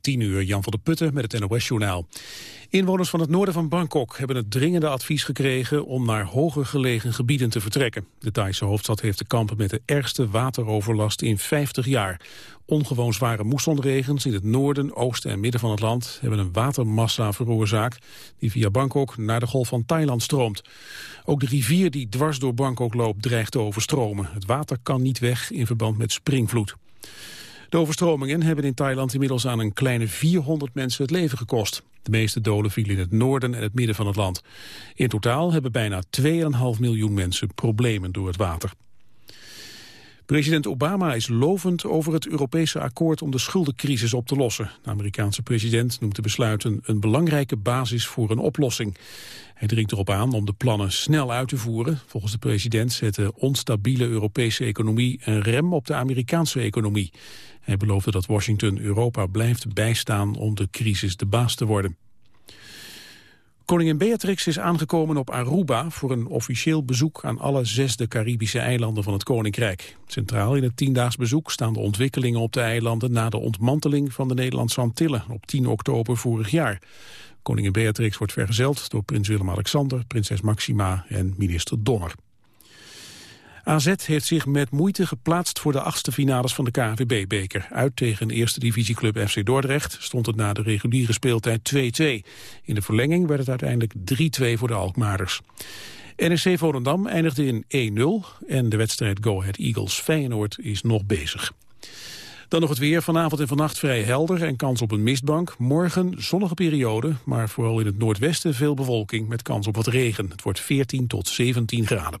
10 uur, Jan van der Putten met het NOS-journaal. Inwoners van het noorden van Bangkok hebben het dringende advies gekregen om naar hoger gelegen gebieden te vertrekken. De Thaise hoofdstad heeft te kampen met de ergste wateroverlast in 50 jaar. Ongewoon zware moessonregens in het noorden, oosten en midden van het land hebben een watermassa veroorzaakt die via Bangkok naar de golf van Thailand stroomt. Ook de rivier die dwars door Bangkok loopt dreigt te overstromen. Het water kan niet weg in verband met springvloed. De overstromingen hebben in Thailand inmiddels aan een kleine 400 mensen het leven gekost. De meeste doden vielen in het noorden en het midden van het land. In totaal hebben bijna 2,5 miljoen mensen problemen door het water. President Obama is lovend over het Europese akkoord om de schuldencrisis op te lossen. De Amerikaanse president noemt de besluiten een belangrijke basis voor een oplossing. Hij dringt erop aan om de plannen snel uit te voeren. Volgens de president zet de onstabiele Europese economie een rem op de Amerikaanse economie. Hij beloofde dat Washington Europa blijft bijstaan om de crisis de baas te worden. Koningin Beatrix is aangekomen op Aruba voor een officieel bezoek aan alle zesde Caribische eilanden van het Koninkrijk. Centraal in het tiendaags bezoek staan de ontwikkelingen op de eilanden na de ontmanteling van de Nederlandse Antillen op 10 oktober vorig jaar. Koningin Beatrix wordt vergezeld door prins Willem-Alexander, prinses Maxima en minister Donner. AZ heeft zich met moeite geplaatst voor de achtste finales van de KNVB-beker. Uit tegen eerste divisieclub FC Dordrecht stond het na de reguliere speeltijd 2-2. In de verlenging werd het uiteindelijk 3-2 voor de Alkmaarders. NEC Volendam eindigde in 1-0 en de wedstrijd Go Ahead Eagles Feyenoord is nog bezig. Dan nog het weer. Vanavond en vannacht vrij helder en kans op een mistbank. Morgen zonnige periode, maar vooral in het noordwesten veel bewolking met kans op wat regen. Het wordt 14 tot 17 graden.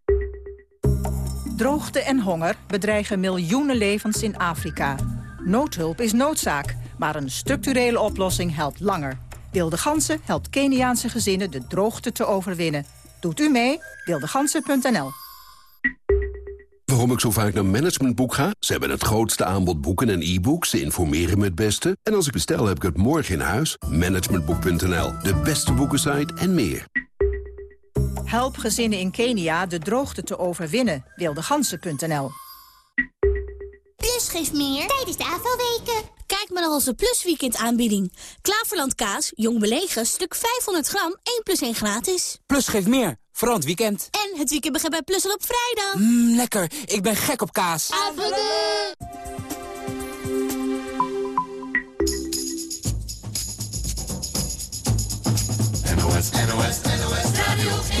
Droogte en honger bedreigen miljoenen levens in Afrika. Noodhulp is noodzaak, maar een structurele oplossing helpt langer. Wilde Gansen helpt Keniaanse gezinnen de droogte te overwinnen. Doet u mee? Wildegansen.nl Waarom ik zo vaak naar Managementboek ga? Ze hebben het grootste aanbod boeken en e-books. Ze informeren me het beste. En als ik bestel, heb ik het morgen in huis. Managementboek.nl, de beste boekensite en meer. Help gezinnen in Kenia de droogte te overwinnen. Wildegansen.nl Plus geeft meer tijdens de AVO-weken. Kijk maar naar onze Plus Weekend aanbieding. Klaverland kaas, jong belegen, stuk 500 gram, 1 plus 1 gratis. Plus geeft meer, vooral het weekend. En het weekend begint bij Plus al op vrijdag. Mmm, lekker. Ik ben gek op kaas. Avonden! NOS, NOS, NOS Radio 1.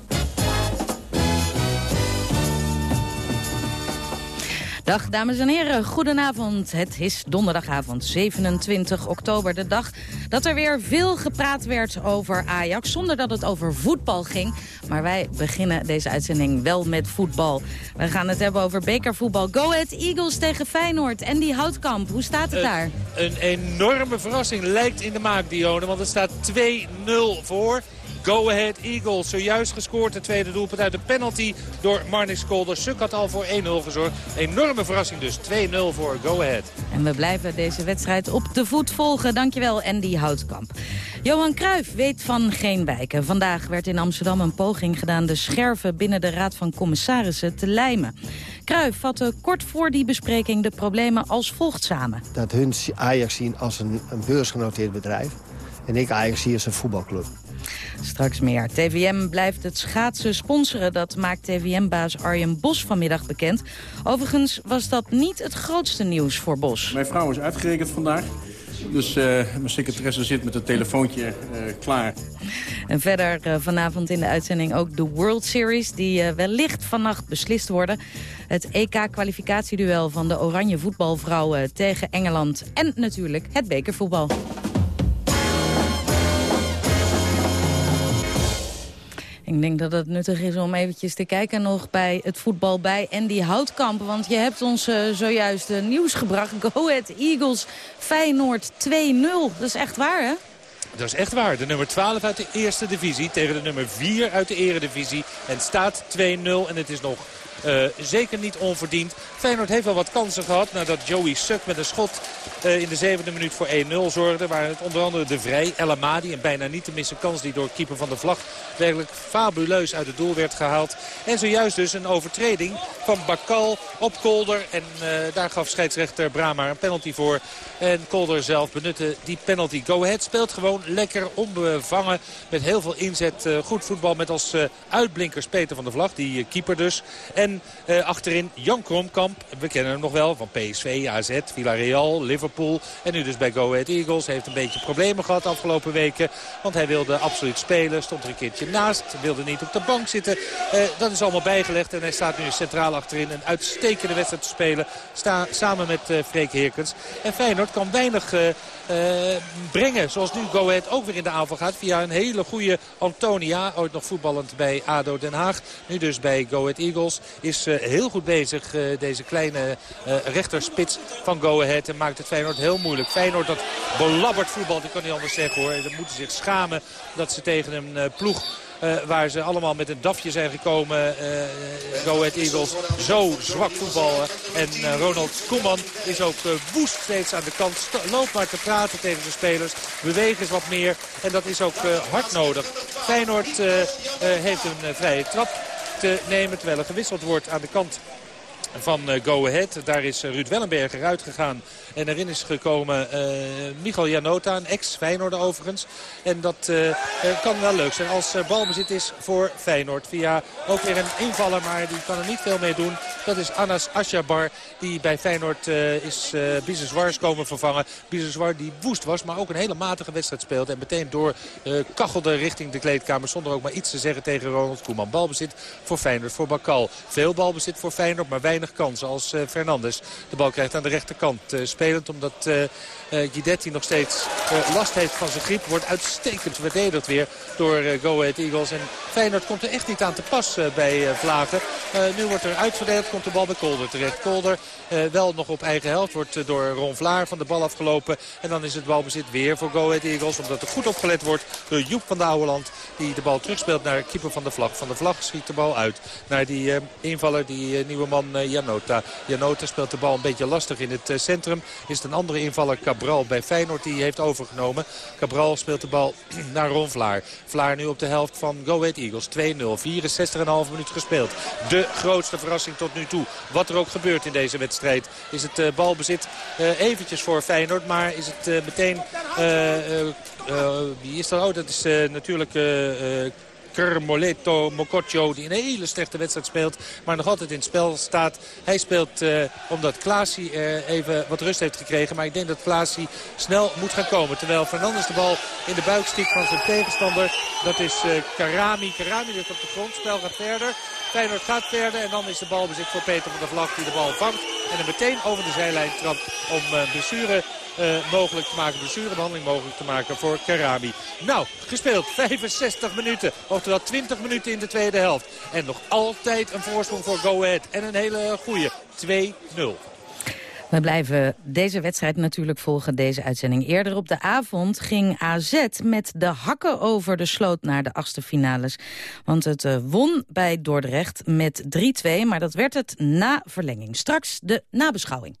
Dag dames en heren, goedenavond. Het is donderdagavond 27 oktober, de dag dat er weer veel gepraat werd over Ajax... zonder dat het over voetbal ging. Maar wij beginnen deze uitzending wel met voetbal. We gaan het hebben over bekervoetbal. Go Ahead Eagles tegen Feyenoord. En die Houtkamp, hoe staat het daar? Een enorme verrassing lijkt in de maak, Dione, want het staat 2-0 voor... Go Ahead Eagles. Zojuist gescoord. Het tweede doelpunt uit de penalty door Marnix Kolder. Suk had al voor 1-0 gezorgd. Enorme verrassing dus. 2-0 voor Go Ahead. En we blijven deze wedstrijd op de voet volgen. Dankjewel Andy Houtkamp. Johan Cruijff weet van geen wijken. Vandaag werd in Amsterdam een poging gedaan de scherven binnen de Raad van Commissarissen te lijmen. Cruijff vatte kort voor die bespreking de problemen als volgt samen. Dat hun Ajax zien als een, een beursgenoteerd bedrijf. En ik Ajax zie als een voetbalclub. Straks meer. TVM blijft het schaatsen sponsoren. Dat maakt TVM-baas Arjen Bos vanmiddag bekend. Overigens was dat niet het grootste nieuws voor Bos. Mijn vrouw is uitgerekend vandaag. Dus uh, mijn secretaresse zit met het telefoontje uh, klaar. En verder uh, vanavond in de uitzending ook de World Series... die wellicht vannacht beslist worden. Het EK-kwalificatieduel van de oranje voetbalvrouwen tegen Engeland. En natuurlijk het bekervoetbal. Ik denk dat het nuttig is om eventjes te kijken nog bij het voetbal bij Andy Houtkamp. Want je hebt ons uh, zojuist uh, nieuws gebracht. Go Ahead Eagles Feyenoord 2-0. Dat is echt waar, hè? Dat is echt waar. De nummer 12 uit de eerste divisie tegen de nummer 4 uit de eredivisie. En staat 2-0 en het is nog uh, zeker niet onverdiend. Feyenoord heeft wel wat kansen gehad nadat Joey Suk met een schot in de zevende minuut voor 1-0 zorgde. Waar het onder andere de Vrij, El Amadi, een bijna niet te missen kans die door keeper van de vlag werkelijk fabuleus uit het doel werd gehaald. En zojuist dus een overtreding van Bakal op Kolder. En uh, daar gaf scheidsrechter Brama een penalty voor. En Kolder zelf benutte die penalty. Go Ahead speelt gewoon lekker onbevangen met heel veel inzet. goed voetbal met als uitblinkers Peter van de Vlag, die keeper dus. En achterin Jan Kromkamp. We kennen hem nog wel van PSV, AZ, Villarreal, Liverpool. En nu dus bij Go Ahead Eagles. Heeft een beetje problemen gehad de afgelopen weken. Want hij wilde absoluut spelen. Stond er een keertje naast. Wilde niet op de bank zitten. Uh, dat is allemaal bijgelegd. En hij staat nu centraal achterin. Een uitstekende wedstrijd te spelen. Sta, samen met uh, Freek Heerkens. En Feyenoord kan weinig brengen. Zoals nu Go Ahead ook weer in de aanval gaat. Via een hele goede Antonia. Ooit nog voetballend bij ADO Den Haag. Nu dus bij Go Ahead Eagles is uh, heel goed bezig. Uh, deze kleine rechterspits van Go Ahead. En maakt het Feyenoord heel moeilijk. Feyenoord dat belabberd voetbal, ik kan niet anders zeggen hoor. Ze moeten zich schamen dat ze tegen een ploeg uh, waar ze allemaal met een dafje zijn gekomen. Uh, Go Ahead Eagles zo zwak voetballen. En uh, Ronald Koeman is ook woest steeds aan de kant. Loopt maar te praten tegen de spelers. Bewegen eens wat meer. En dat is ook hard nodig. Feyenoord heeft een vrije trap te nemen. Terwijl er gewisseld wordt aan de kant van uh, Go Ahead. Daar is uh, Ruud Wellenberger uitgegaan. En erin is gekomen uh, Michal Janota, een ex-Feyenoord overigens. En dat kan wel leuk zijn als balbezit is voor Feyenoord. Via ook weer een invaller, maar die kan er niet veel mee doen. Dat is Anas Asjabar, die bij Feyenoord is uh, komen vervangen. Biseswar die woest was, maar ook een hele matige wedstrijd speelde. En meteen door kachelde richting de kleedkamer zonder ook maar iets te zeggen tegen Ronald Koeman. Balbezit voor Feyenoord, voor Bakal. Veel balbezit voor Feyenoord, maar weinig kansen als uh, Fernandes de bal krijgt aan de rechterkant. Uh, spelend omdat uh, Guidetti nog steeds last heeft van zijn griep. Wordt uitstekend verdedigd weer door Go Ahead Eagles. En Feyenoord komt er echt niet aan te pas bij Vlagen. nu wordt er uitverdeeld, komt de bal bij Kolder terecht. Kolder wel nog op eigen helft. Wordt door Ron Vlaar van de bal afgelopen. En dan is het balbezit weer voor Go Ahead Eagles. Omdat er goed opgelet wordt door Joep van de Ouweland. Die de bal terugspeelt naar keeper van de vlag. Van de vlag schiet de bal uit naar die invaller, die nieuwe man Janota. Janota speelt de bal een beetje lastig in het centrum. Is het een andere invaller Cabral bij Feyenoord die heeft overgenomen. Cabral speelt de bal naar Ron Vlaar. Vlaar nu op de helft van Go Ahead Eagles. 2-0. 64,5 minuut gespeeld. De grootste verrassing tot nu toe. Wat er ook gebeurt in deze wedstrijd. Is het uh, balbezit uh, eventjes voor Feyenoord. Maar is het meteen... wie is er? Oh, dat is natuurlijk... Kermoleto Mokotjo die een hele slechte wedstrijd speelt. Maar nog altijd in het spel staat. Hij speelt uh, omdat Klaasie uh, even wat rust heeft gekregen. Maar ik denk dat Klaasie snel moet gaan komen. Terwijl Fernandes de bal in de buik stiekt van zijn tegenstander. Dat is uh, Karami. Karami ligt op de grond. Spel gaat verder. Feyenoord gaat verder. En dan is de bal bezit voor Peter van der Vlag die de bal vangt. En hem meteen over de zijlijn trapt om blessure mogelijk te maken. Blessurebehandeling mogelijk te maken voor Karami. Nou, gespeeld 65 minuten. Oftewel 20 minuten in de tweede helft. En nog altijd een voorsprong voor Go Ahead. En een hele goede 2-0. We blijven deze wedstrijd natuurlijk volgen, deze uitzending. Eerder op de avond ging AZ met de hakken over de sloot naar de achtste finales. Want het uh, won bij Dordrecht met 3-2, maar dat werd het na verlenging. Straks de nabeschouwing.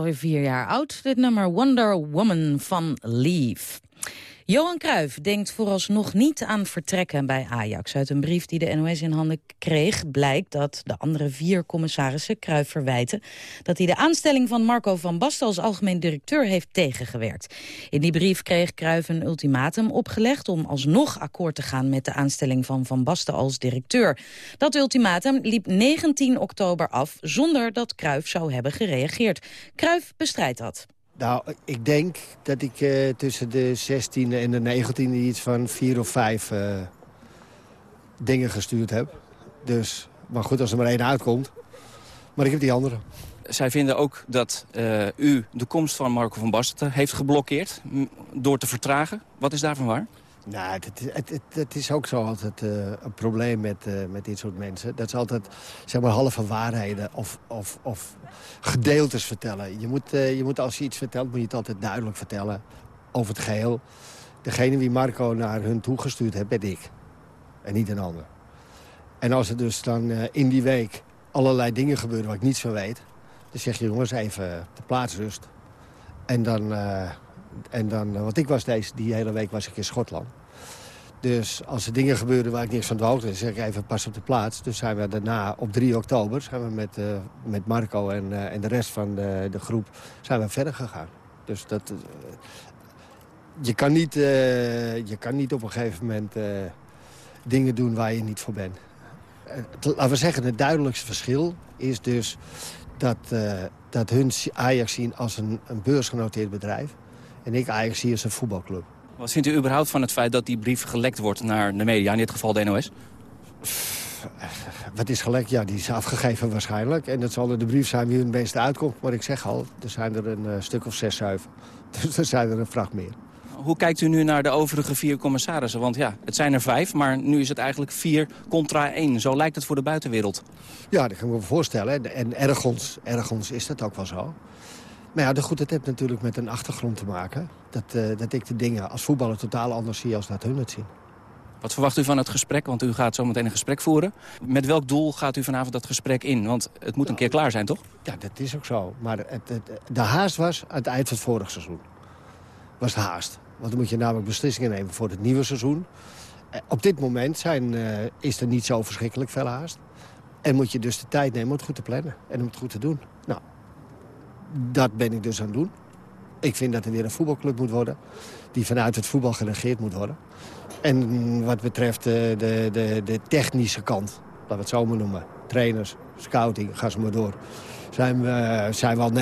Alweer vier jaar oud, dit nummer Wonder Woman van Leave. Johan Cruijff denkt vooralsnog niet aan vertrekken bij Ajax. Uit een brief die de NOS in handen kreeg blijkt dat de andere vier commissarissen Cruijff verwijten dat hij de aanstelling van Marco van Basten als algemeen directeur heeft tegengewerkt. In die brief kreeg Cruijff een ultimatum opgelegd om alsnog akkoord te gaan met de aanstelling van Van Basten als directeur. Dat ultimatum liep 19 oktober af zonder dat Cruijff zou hebben gereageerd. Cruijff bestrijdt dat. Nou, ik denk dat ik eh, tussen de 16e en de 19e iets van vier of vijf eh, dingen gestuurd heb. Dus, maar goed, als er maar één uitkomt. Maar ik heb die andere. Zij vinden ook dat eh, u de komst van Marco van Basten heeft geblokkeerd... door te vertragen. Wat is daarvan waar? Nou, het, het, het, is ook zo altijd eh, een probleem met, eh, met dit soort mensen. Dat ze altijd zeg maar, halve waarheden of, of, of gedeeltes vertellen. Je moet, eh, je moet, als je iets vertelt, moet je het altijd duidelijk vertellen over het geheel. Degene wie Marco naar hun toegestuurd heeft, ben ik. En niet een ander. En als er dus dan in die week allerlei dingen gebeuren waar ik niets van weet... dan zeg je jongens even de plaatsrust. En dan... en dan, want ik was deze, die hele week was ik in Schotland. Dus als er dingen gebeuren waar ik niks van de hoogte zeg ik even pas op de plaats. Dus zijn we daarna op 3 oktober zijn we met, eh, met Marco en, eh, en de rest van de, de groep zijn we verder gegaan. Dus dat, eh, je, kan niet, je kan niet op een gegeven moment dingen doen waar je niet voor bent. Laten we zeggen, het duidelijkste verschil is dus dat, dat hun Ajax zien als een, een beursgenoteerd bedrijf. En ik Ajax zie als een voetbalclub. Wat vindt u überhaupt van het feit dat die brief gelekt wordt naar de media, in dit geval de NOS? Wat is gelekt? Ja, die is afgegeven waarschijnlijk. En dat zal de brief zijn wie het beste uitkomt. Maar ik zeg al, er zijn er een eh, stuk of zes, zeven. Dus er zijn er een vracht meer. Hoe kijkt u nu naar de overige vier commissarissen? Want ja, het zijn er vijf, maar nu is het eigenlijk vier contra één. Zo lijkt het voor de buitenwereld. Ja, dat kan ik me voorstellen. En, en ergens, ergens is dat ook wel zo. Maar ja, goed, het heeft natuurlijk met een achtergrond te maken. Dat, eh, dat ik de dingen als voetballer totaal anders zie als dat hun het zien. Wat verwacht u van het gesprek? Want u gaat zo meteen een gesprek voeren. Met welk doel gaat u vanavond dat gesprek in? Want het moet een keer klaar zijn, toch? Ja, dat is ook zo. Maar het, het- de haast was aan het eind van het vorige seizoen. Was de haast. Want dan moet je namelijk beslissingen nemen voor het nieuwe seizoen. Eh, Op dit moment zijn, eh, is er niet zo verschrikkelijk veel haast. En moet je dus de tijd nemen om het goed te plannen. En om het goed te doen. Dat ben ik dus aan het doen. Ik vind dat er weer een voetbalclub moet worden. Die vanuit het voetbal geregeerd moet worden. En wat betreft eh, de, de, de technische kant, laten we het zo maar noemen. Trainers, scouting, ga ze maar door. Zijn we, zijn we al 90%,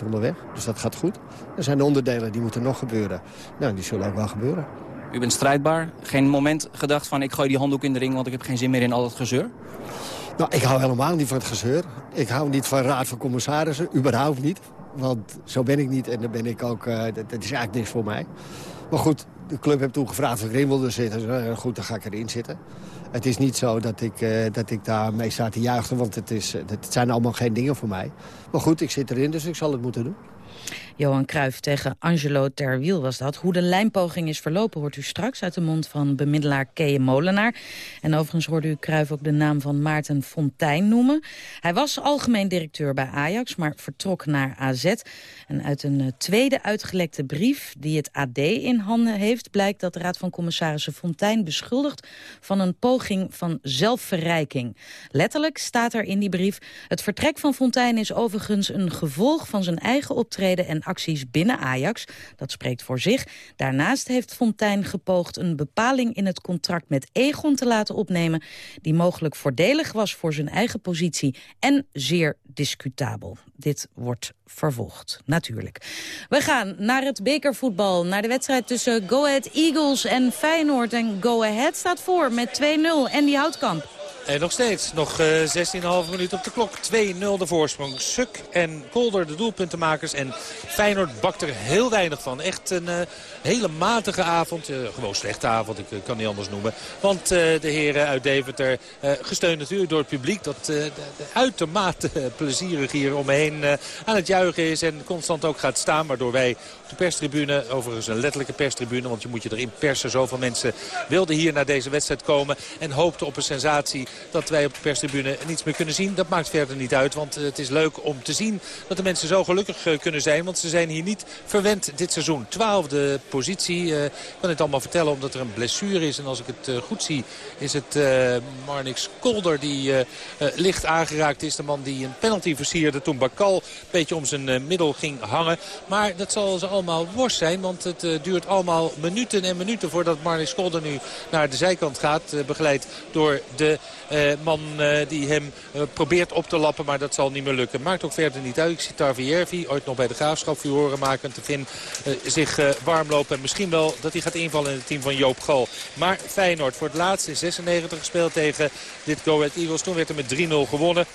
95% onderweg. Dus dat gaat goed. Er zijn onderdelen die moeten nog gebeuren. Nou, die zullen ook wel gebeuren. U bent strijdbaar. Geen moment gedacht van ik gooi die handdoek in de ring... want ik heb geen zin meer in al het gezeur? Nou, ik hou helemaal niet van het gezeur. Ik hou niet van raad van commissarissen, überhaupt niet. Want zo ben ik niet en dan ben ik ook... eh, dat, is eigenlijk niks voor mij. Maar goed, de club heeft toen gevraagd of ik erin wilde zitten. Dus, eh, goed, dan ga ik erin zitten. Het is niet zo dat ik, eh, dat ik daarmee sta te juichen, want het, is, het zijn allemaal geen dingen voor mij. Maar goed, ik zit erin, dus ik zal het moeten doen. Johan Cruijff tegen Angelo Terwiel was dat. Hoe de lijnpoging is verlopen hoort u straks uit de mond van bemiddelaar Kees Molenaar. En overigens hoorde u Cruijff ook de naam van Maarten Fontijn noemen. Hij was algemeen directeur bij Ajax, maar vertrok naar AZ. En uit een eh, tweede uitgelekte brief die het AD in handen heeft... blijkt dat de Raad van Commissarissen Fontijn beschuldigt... van een poging van zelfverrijking. Letterlijk staat er in die brief... het vertrek van Fontijn is overigens een gevolg van zijn eigen optreden... en acties binnen Ajax. Dat spreekt voor zich. Daarnaast heeft Fontijn gepoogd een bepaling in het contract met Egon te laten opnemen... die mogelijk voordelig was voor zijn eigen positie en zeer discutabel. Dit wordt vervolgd, natuurlijk. We gaan naar het bekervoetbal, naar de wedstrijd tussen Go Ahead Eagles en Feyenoord. En Go Ahead staat voor met 2-0 en die houtkamp. Nog steeds, nog uh, 16,5 minuten op de klok. 2-0 de voorsprong. Suk en Kolder de doelpuntenmakers. En Feyenoord bakt er heel weinig van. Echt een uh, hele matige avond. Uh, gewoon slechte avond, ik kan niet anders noemen. Want de heren uit Deventer, gesteund natuurlijk door het publiek... dat uitermate plezierig hier omheen aan het juichen is... en constant ook gaat staan, waardoor wij op de perstribune... overigens een letterlijke perstribune, want je moet je erin persen. Zoveel mensen wilden hier naar deze wedstrijd komen... en hoopten op een sensatie dat wij op de perstribune niets meer kunnen zien. Dat maakt verder niet uit, want het is leuk om te zien dat de mensen zo gelukkig eh, kunnen zijn. Want ze zijn hier niet verwend dit seizoen. Twaalfde positie. Uh, ik kan het allemaal vertellen omdat er een blessure is. En als ik het goed zie is het Marnix Kolder die licht aangeraakt is. De man die een penalty versierde toen Bakal een beetje om zijn middel ging hangen. Maar dat zal ze allemaal worst zijn, want het duurt allemaal minuten en minuten voordat Marnix Kolder nu naar de zijkant gaat. begeleid door de man uh, die hem uh, probeert op te lappen, maar dat zal niet meer lukken. Maakt ook verder niet uit. Ik zie Tarviervi, ooit nog bij de Graafschap horen maken. Te zich warm lopen. En misschien wel dat hij gaat invallen in het team van Joop Gal. Maar Feyenoord voor het laatst in 96 gespeeld tegen dit Go Ahead Eagles. Toen werd er met 3-0 gewonnen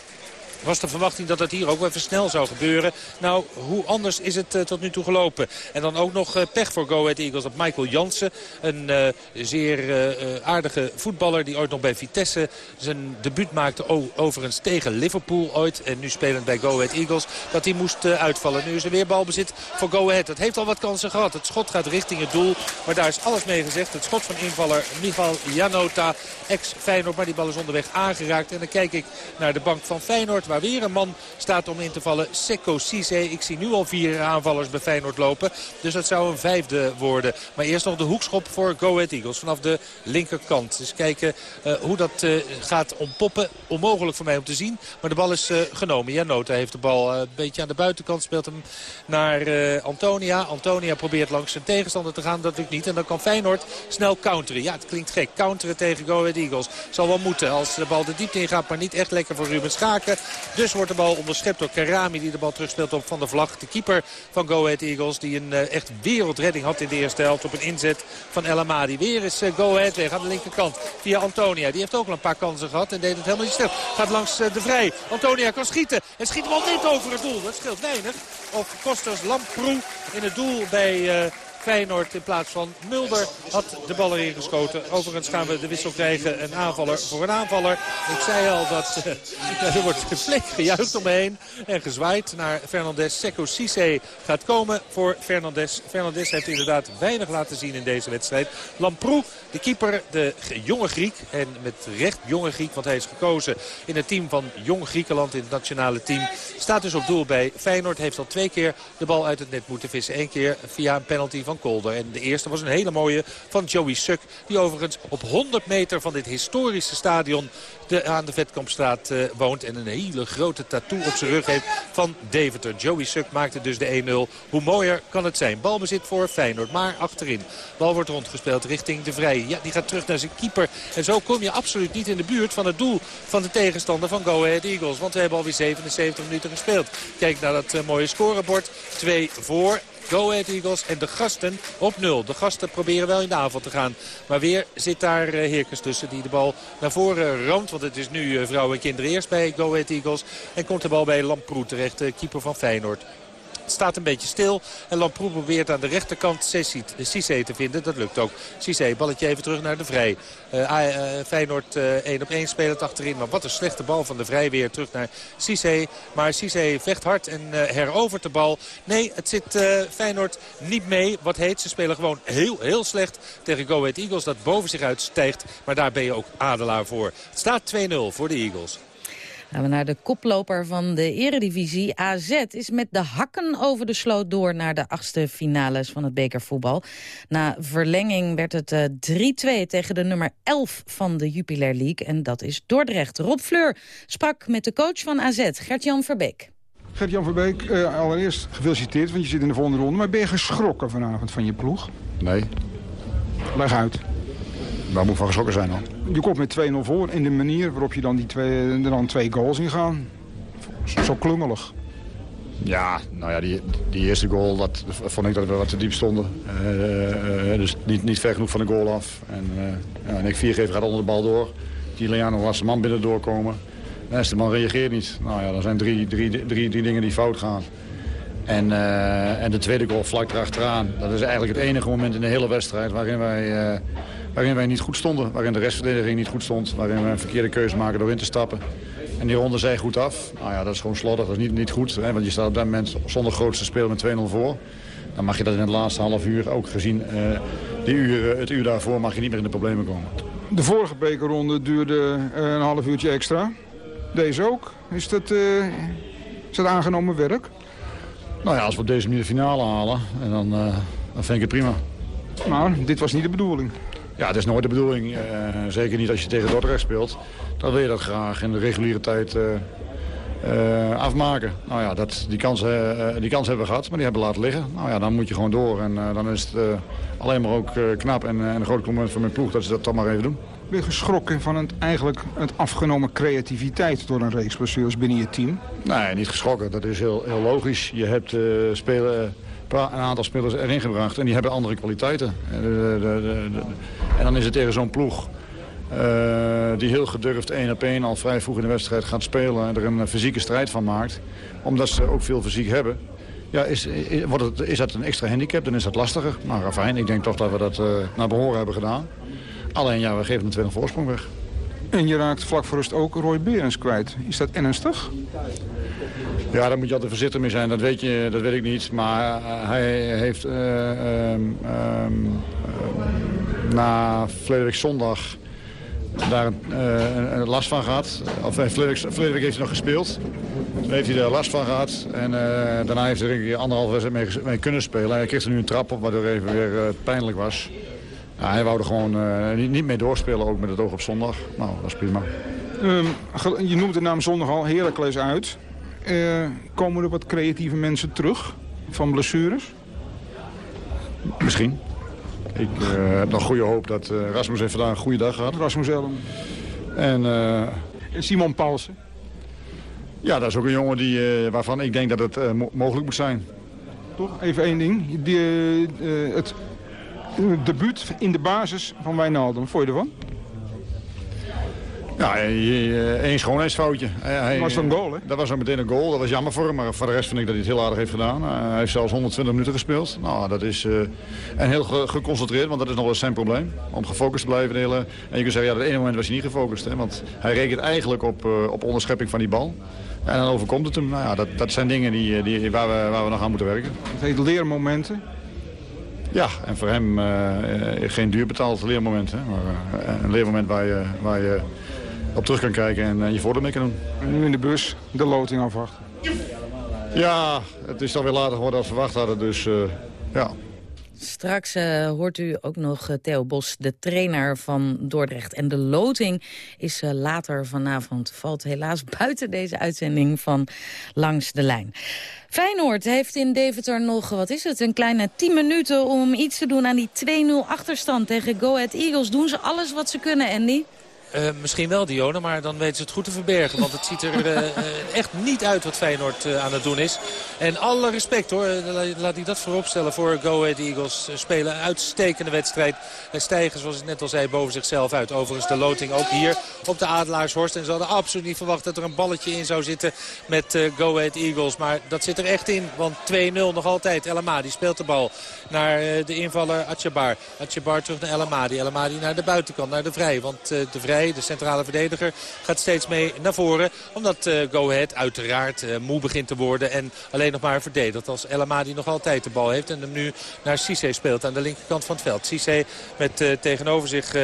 was de verwachting dat het hier ook wel even snel zou gebeuren. Nou, hoe anders is het uh, tot nu toe gelopen. En dan ook nog uh, pech voor Go Ahead Eagles op Michael Jansen. Een uh, zeer aardige voetballer die ooit nog bij Vitesse zijn debuut maakte. overigens tegen Liverpool ooit. En nu spelend bij Go Ahead Eagles. Dat hij moest uitvallen. Nu is er weer balbezit voor Go Ahead. Het heeft al wat kansen gehad. Het schot gaat richting het doel. Maar daar is alles mee gezegd. Het schot van invaller Michal Janota. Ex-Feyenoord. Maar die bal is onderweg aangeraakt. En dan kijk ik naar de bank van Feyenoord weer een man staat om in te vallen. Seko Cisse. Ik zie nu al vier aanvallers bij Feyenoord lopen. Dus dat zou een vijfde worden. Maar eerst nog de hoekschop voor Go Ahead Eagles vanaf de linkerkant. Dus kijken uh, hoe dat uh, gaat ontpoppen. Onmogelijk voor mij om te zien. Maar de bal is uh, genomen. Ja, Nota heeft de bal een beetje aan de buitenkant. Speelt hem naar Antonia. Antonia probeert langs zijn tegenstander te gaan. Dat lukt niet. En dan kan Feyenoord snel counteren. Ja, het klinkt gek. Counteren tegen Go Ahead Eagles. Zal wel moeten als de bal de diepte ingaat. Maar niet echt lekker voor Ruben Schaken. Dus wordt de bal onderschept door Karami die de bal terugspeelt op Van der Vlag. De keeper van Go Ahead Eagles die een uh, echt wereldredding had in de eerste helft op een inzet van El Amadi. Weer is uh, Go Ahead weg aan de linkerkant via Antonia. Die heeft ook al een paar kansen gehad en deed het helemaal niet snel. Gaat langs uh, de Vrij. Antonia kan schieten en schiet hem al net over het doel. Dat scheelt weinig. Of Kosters Lamproe in het doel bij... Feyenoord in plaats van Mulder had de bal erin geschoten. Overigens gaan we de wissel krijgen. Een aanvaller voor een aanvaller. Ik zei al dat uh, er wordt flink gejuicht omheen. En gezwaaid naar Fernandez. Seco Cisse gaat komen voor Fernandez. Fernandez heeft inderdaad weinig laten zien in deze wedstrijd. Lamproe, de keeper, de jonge Griek. En met recht jonge Griek, want hij is gekozen in het team van Jong Griekenland in het nationale team. Staat dus op doel bij Feyenoord. Heeft al twee keer de bal uit het net moeten vissen. Eén keer via een penalty van Kolder. En de eerste was een hele mooie van Joey Suk. Die overigens op 100 meter van dit historische stadion de, aan de Vetkampstraat uh, woont. En een hele grote tattoo op zijn rug heeft van Deventer. Joey Suk maakte dus de 1-0. Hoe mooier kan het zijn. Balbezit voor Feyenoord. Maar achterin. Bal wordt rondgespeeld richting de Vrije. Ja, die gaat terug naar zijn keeper. En zo kom je absoluut niet in de buurt van het doel van de tegenstander van Go Ahead Eagles. Want we hebben alweer 77 minuten gespeeld. Kijk naar dat uh, mooie scorebord. 2 voor. Go Ahead Eagles en de gasten op nul. De gasten proberen wel in de avond te gaan. Maar weer zit daar uh, Heerkens tussen die de bal naar voren ramt. Want het is nu uh, vrouwen en kinderen eerst bij Go Ahead Eagles. En komt de bal bij Lamproet terecht, de keeper van Feyenoord. Het staat een beetje stil. En Lamproe probeert aan de rechterkant Cissé te vinden. Dat lukt ook. Cissé, balletje even terug naar de Vrij. Uh, uh, Feyenoord uh, 1 op 1 spelend achterin. Maar wat een slechte bal van de Vrij weer terug naar Cissé. Maar Cissé vecht hard en herovert de bal. Nee, het zit Feyenoord niet mee. Wat heet, ze spelen gewoon heel, heel slecht tegen Go Ahead Eagles. Dat boven zich uitstijgt. Maar daar ben je ook adelaar voor. Het staat 2-0 voor de Eagles. Gaan we naar de koploper van de eredivisie. AZ is met de hakken over de sloot door naar de achtste finales van het bekervoetbal. Na verlenging werd het 3-2 tegen de nummer 11 van de Jupiler League. En dat is Dordrecht. Rob Fleur sprak met de coach van AZ, Gert-Jan Verbeek. Gert-Jan Verbeek, uh, allereerst gefeliciteerd, want je zit in de volgende ronde. Maar ben je geschrokken vanavond van je ploeg? Nee. Leg uit. Waar moet van geschrokken zijn dan? Je komt met 2-0 voor in de manier waarop je dan die twee, er dan twee goals in gaan. Zo klungelig. Ja, nou ja, die, die eerste goal, dat vond ik dat we wat te diep stonden. Uh, uh, dus niet, niet ver genoeg van de goal af. En, uh, ja, en ik viergever gaat onder de bal door. Die Leano was de man binnen doorkomen. De eerste man reageert niet. Nou ja, dat zijn drie, drie, drie, drie dingen die fout gaan. En, en de tweede goal vlak erachteraan. Dat is eigenlijk het enige moment in de hele wedstrijd waarin wij, waarin wij niet goed stonden. Waarin de restverdediging niet goed stond. Waarin we een verkeerde keuze maken door in te stappen. En die ronde zij goed af. Nou ja, dat is gewoon slordig. Dat is niet, niet goed. Hè, want je staat op dat moment zonder grootste spelen met 2-0 voor. Dan mag je dat in het laatste half uur ook gezien. Uh, die uur, het uur daarvoor mag je niet meer in de problemen komen. De vorige bekerronde duurde uh, een half uurtje extra. Deze ook. Is dat, uh, is dat aangenomen werk? Nou ja, als we op deze manier de finale halen, en dan, dan vind ik het prima. Maar dit was niet de bedoeling. Ja, het is nooit de bedoeling. Uh, zeker niet als je tegen Dordrecht speelt. Dan wil je dat graag in de reguliere tijd uh, uh, afmaken. Nou ja, dat, die, kans, die kans hebben we gehad, maar die hebben we laten liggen. Nou ja, dan moet je gewoon door. En dan is het alleen maar ook knap en, en een groot compliment van mijn ploeg dat ze dat toch maar even doen. Ben je geschrokken van het, eigenlijk het afgenomen creativiteit door een reeks blessures binnen je team? Nee, niet geschrokken. Dat is heel, heel logisch. Je hebt spelen een aantal spelers erin gebracht. En die hebben andere kwaliteiten. De, en dan is het tegen zo'n ploeg... Uh, die heel gedurfd één op één al vrij vroeg in de wedstrijd gaat spelen... en er een fysieke strijd van maakt. Omdat ze ook veel fysiek hebben. Ja, is, wordt het, is dat een extra handicap, dan is dat lastiger. Maar fijn, ik denk toch dat we dat naar behoren hebben gedaan. Alleen ja, we geven een tweede voorsprong weg. En je raakt vlak voor rust ook Roy Berens kwijt. Is dat ernstig? Ja, daar moet je altijd voorzichtig mee zijn. Dat weet, je, dat weet ik niet. Maar uh, hij heeft uh, um, um, na verleden week zondag daar een, een, last van gehad. Of week, heeft hij nog gespeeld. Toen heeft hij er last van gehad. En daarna heeft hij er anderhalf wedstrijd mee, kunnen spelen. Hij kreeg er nu een trap op, waardoor even weer pijnlijk was. Hij wou er gewoon niet, niet mee doorspelen, ook met het oog op zondag. Nou, dat is prima. Um, je noemt de naam zondag al, Heracles uit. Uh, komen er wat creatieve mensen terug van blessures? Misschien. Ik uh, heb nog goede hoop dat uh, Rasmus heeft vandaag een goede dag gehad. Rasmus Elm. En, en Simon Paulsen. Ja, dat is ook een jongen die, waarvan ik denk dat het mo mogelijk moet zijn. Toch? Even één ding. Die, het debuut in de basis van Wijnaldum. Vond je ervan? Ja, één schoonheidsfoutje. dat was een goal, hè? Dat was dan meteen een goal. Dat was jammer voor hem, maar voor de rest vind ik dat hij het heel aardig heeft gedaan. hij heeft zelfs 120 minuten gespeeld. Nou, dat is... Uh, en heel ge geconcentreerd, want dat is nog wel eens zijn probleem. Om gefocust te blijven. Hele... En je kunt zeggen, ja, dat ene moment was hij niet gefocust. Hè, want hij rekent eigenlijk op, uh, op onderschepping van die bal. En dan overkomt het hem. Nou ja, dat, dat zijn dingen die, die, waar, we, waar we nog aan moeten werken. Het heet leermomenten. Ja, en voor hem uh, geen duur betaald leermoment. Hè, maar een leermoment waar je... Waar je op terug kan kijken en uh, je voordeel mee kan doen. En nu in de bus de loting afwachten. Ja, het is dan weer later geworden dan we verwacht hadden, dus uh, ja. Straks uh, hoort u ook nog Theo Bos, de trainer van Dordrecht. En de loting is uh, later vanavond. Valt helaas buiten deze uitzending van Langs de Lijn. Feyenoord heeft in Deventer nog, wat is het, een kleine 10 minuten... om iets te doen aan die 2-0 achterstand tegen Go Ahead Eagles. Doen ze alles wat ze kunnen, Andy? Uh, misschien wel, Dione, maar dan weten ze het goed te verbergen. Want het ziet er uh, echt niet uit wat Feyenoord aan het doen is. En alle respect hoor, laat ik dat vooropstellen voor Go Ahead Eagles. Spelen een uitstekende wedstrijd. En stijgen, zoals ik net al zei, boven zichzelf uit. Overigens de loting ook hier op de Adelaarshorst. En ze hadden absoluut niet verwacht dat er een balletje in zou zitten met Go Ahead Eagles. Maar dat zit er echt in, want 2-0 nog altijd. El Amadi speelt de bal naar de invaller Atjebar. Atjebar terug naar El Amadi. El Amadi naar de buitenkant, naar de Vrij. Want de Vrij de centrale verdediger, gaat steeds mee naar voren. Omdat uh, Go Ahead uiteraard uh, moe begint te worden en alleen nog maar verdedigt. Als El Amadi nog altijd de bal heeft en hem nu naar Cisse speelt aan de linkerkant van het veld. Cisse met uh, tegenover zich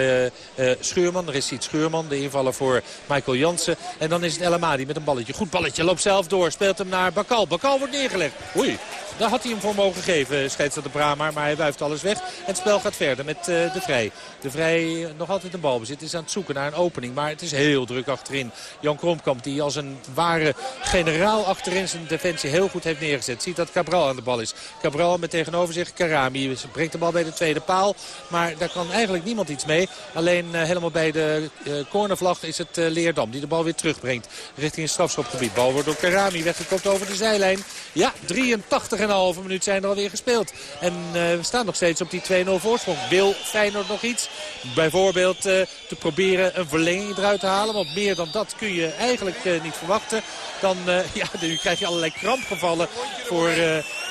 Schuurman. Er is iets Schuurman, de invaller voor Michael Jansen. En dan is het El Amadi met een balletje. Goed balletje, loopt zelf door, speelt hem naar Bakal. Bakal wordt neergelegd. Oei. Daar had hij hem voor mogen geven, de Brama. Maar hij wuift alles weg. En het spel gaat verder met De Vrij. De Vrij nog altijd een balbezit. Is aan het zoeken een opening. Maar het is heel druk achterin. Jan Kromkamp die als een ware generaal achterin zijn defensie heel goed heeft neergezet. Ziet dat Cabral aan de bal is. Cabral met tegenover zich Karami. Brengt de bal bij de tweede paal. Maar daar kan eigenlijk niemand iets mee. Alleen uh, helemaal bij de uh, cornervlag is het uh, Leerdam die de bal weer terugbrengt. Richting het strafschopgebied. Bal wordt door Karami weggekopt over de zijlijn. Ja, 83,5 minuut zijn er alweer gespeeld. En we staan nog steeds op die 2-0 voorsprong. Wil Feyenoord nog iets? Bijvoorbeeld te proberen een verlenging eruit te halen. Want meer dan dat kun je eigenlijk niet verwachten. Dan ja, nu krijg je allerlei krampgevallen voor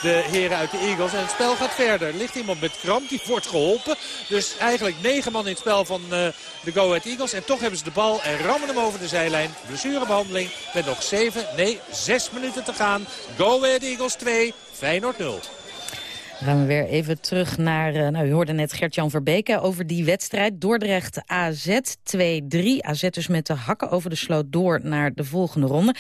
de heren uit de Eagles. En het spel gaat verder. Er ligt iemand met kramp, die wordt geholpen. Dus eigenlijk negen man in het spel van de Go Ahead Eagles. En toch hebben ze de bal en rammen hem over de zijlijn. Blessurebehandeling met nog zeven, nee zes minuten te gaan. Go Ahead Eagles 2, Feyenoord 0. Dan gaan we weer even terug naar, uh, nou u hoorde net Gert-Jan Verbeke over die wedstrijd. Dordrecht AZ 2-3. AZ dus met de hakken over de sloot door naar de volgende ronde.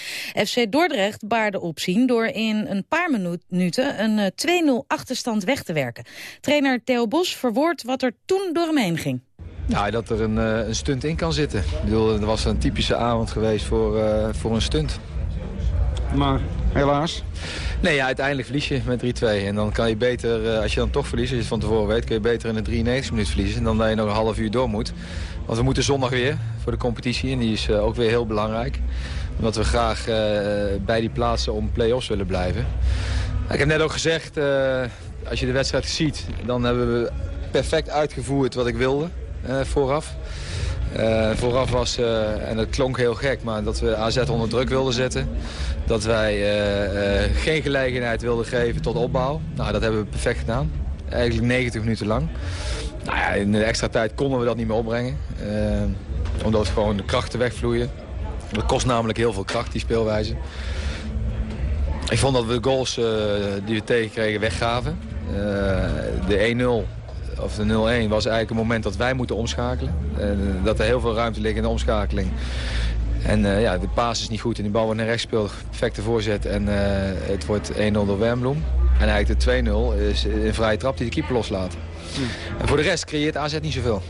FC Dordrecht baarde opzien door in een paar minuten een uh, 2-0 achterstand weg te werken. Trainer Theo Bos verwoordt wat er toen door hem heen ging. Ja, dat er een, uh, een stunt in kan zitten. Ik bedoel, het was een typische avond geweest voor, uh, voor een stunt. Maar helaas? Nee, ja, uiteindelijk verlies je met 3-2. En dan kan je beter, uh, als je dan toch verliest, als je het van tevoren weet... kun je beter in de 93 minuut verliezen. En dan dat je nog een half uur door moet. Want we moeten zondag weer voor de competitie. En die is ook weer heel belangrijk. Omdat we graag bij die plaatsen om play-offs willen blijven. Ik heb net ook gezegd, als je de wedstrijd ziet... dan hebben we perfect uitgevoerd wat ik wilde. Vooraf. Uh, vooraf was, uh, en het klonk heel gek, maar dat we AZ onder druk wilden zetten. Dat wij geen gelegenheid wilden geven tot opbouw. Nou, dat hebben we perfect gedaan. Eigenlijk 90 minuten lang. Nou ja, in de extra tijd konden we dat niet meer opbrengen. omdat gewoon de krachten wegvloeien. Dat kost namelijk heel veel kracht, die speelwijze. Ik vond dat we de goals die we tegenkregen weggaven. de 1-0 of de 0-1 was eigenlijk een moment dat wij moeten omschakelen. En dat er heel veel ruimte ligt in de omschakeling. En uh, ja, de paas is niet goed en die bal wordt naar rechts speelt. Perfecte voorzet en uh, het wordt 1-0 door Wernbloem. En eigenlijk de 2-0 is een vrije trap die de keeper loslaat. En voor de rest creëert AZ niet zoveel.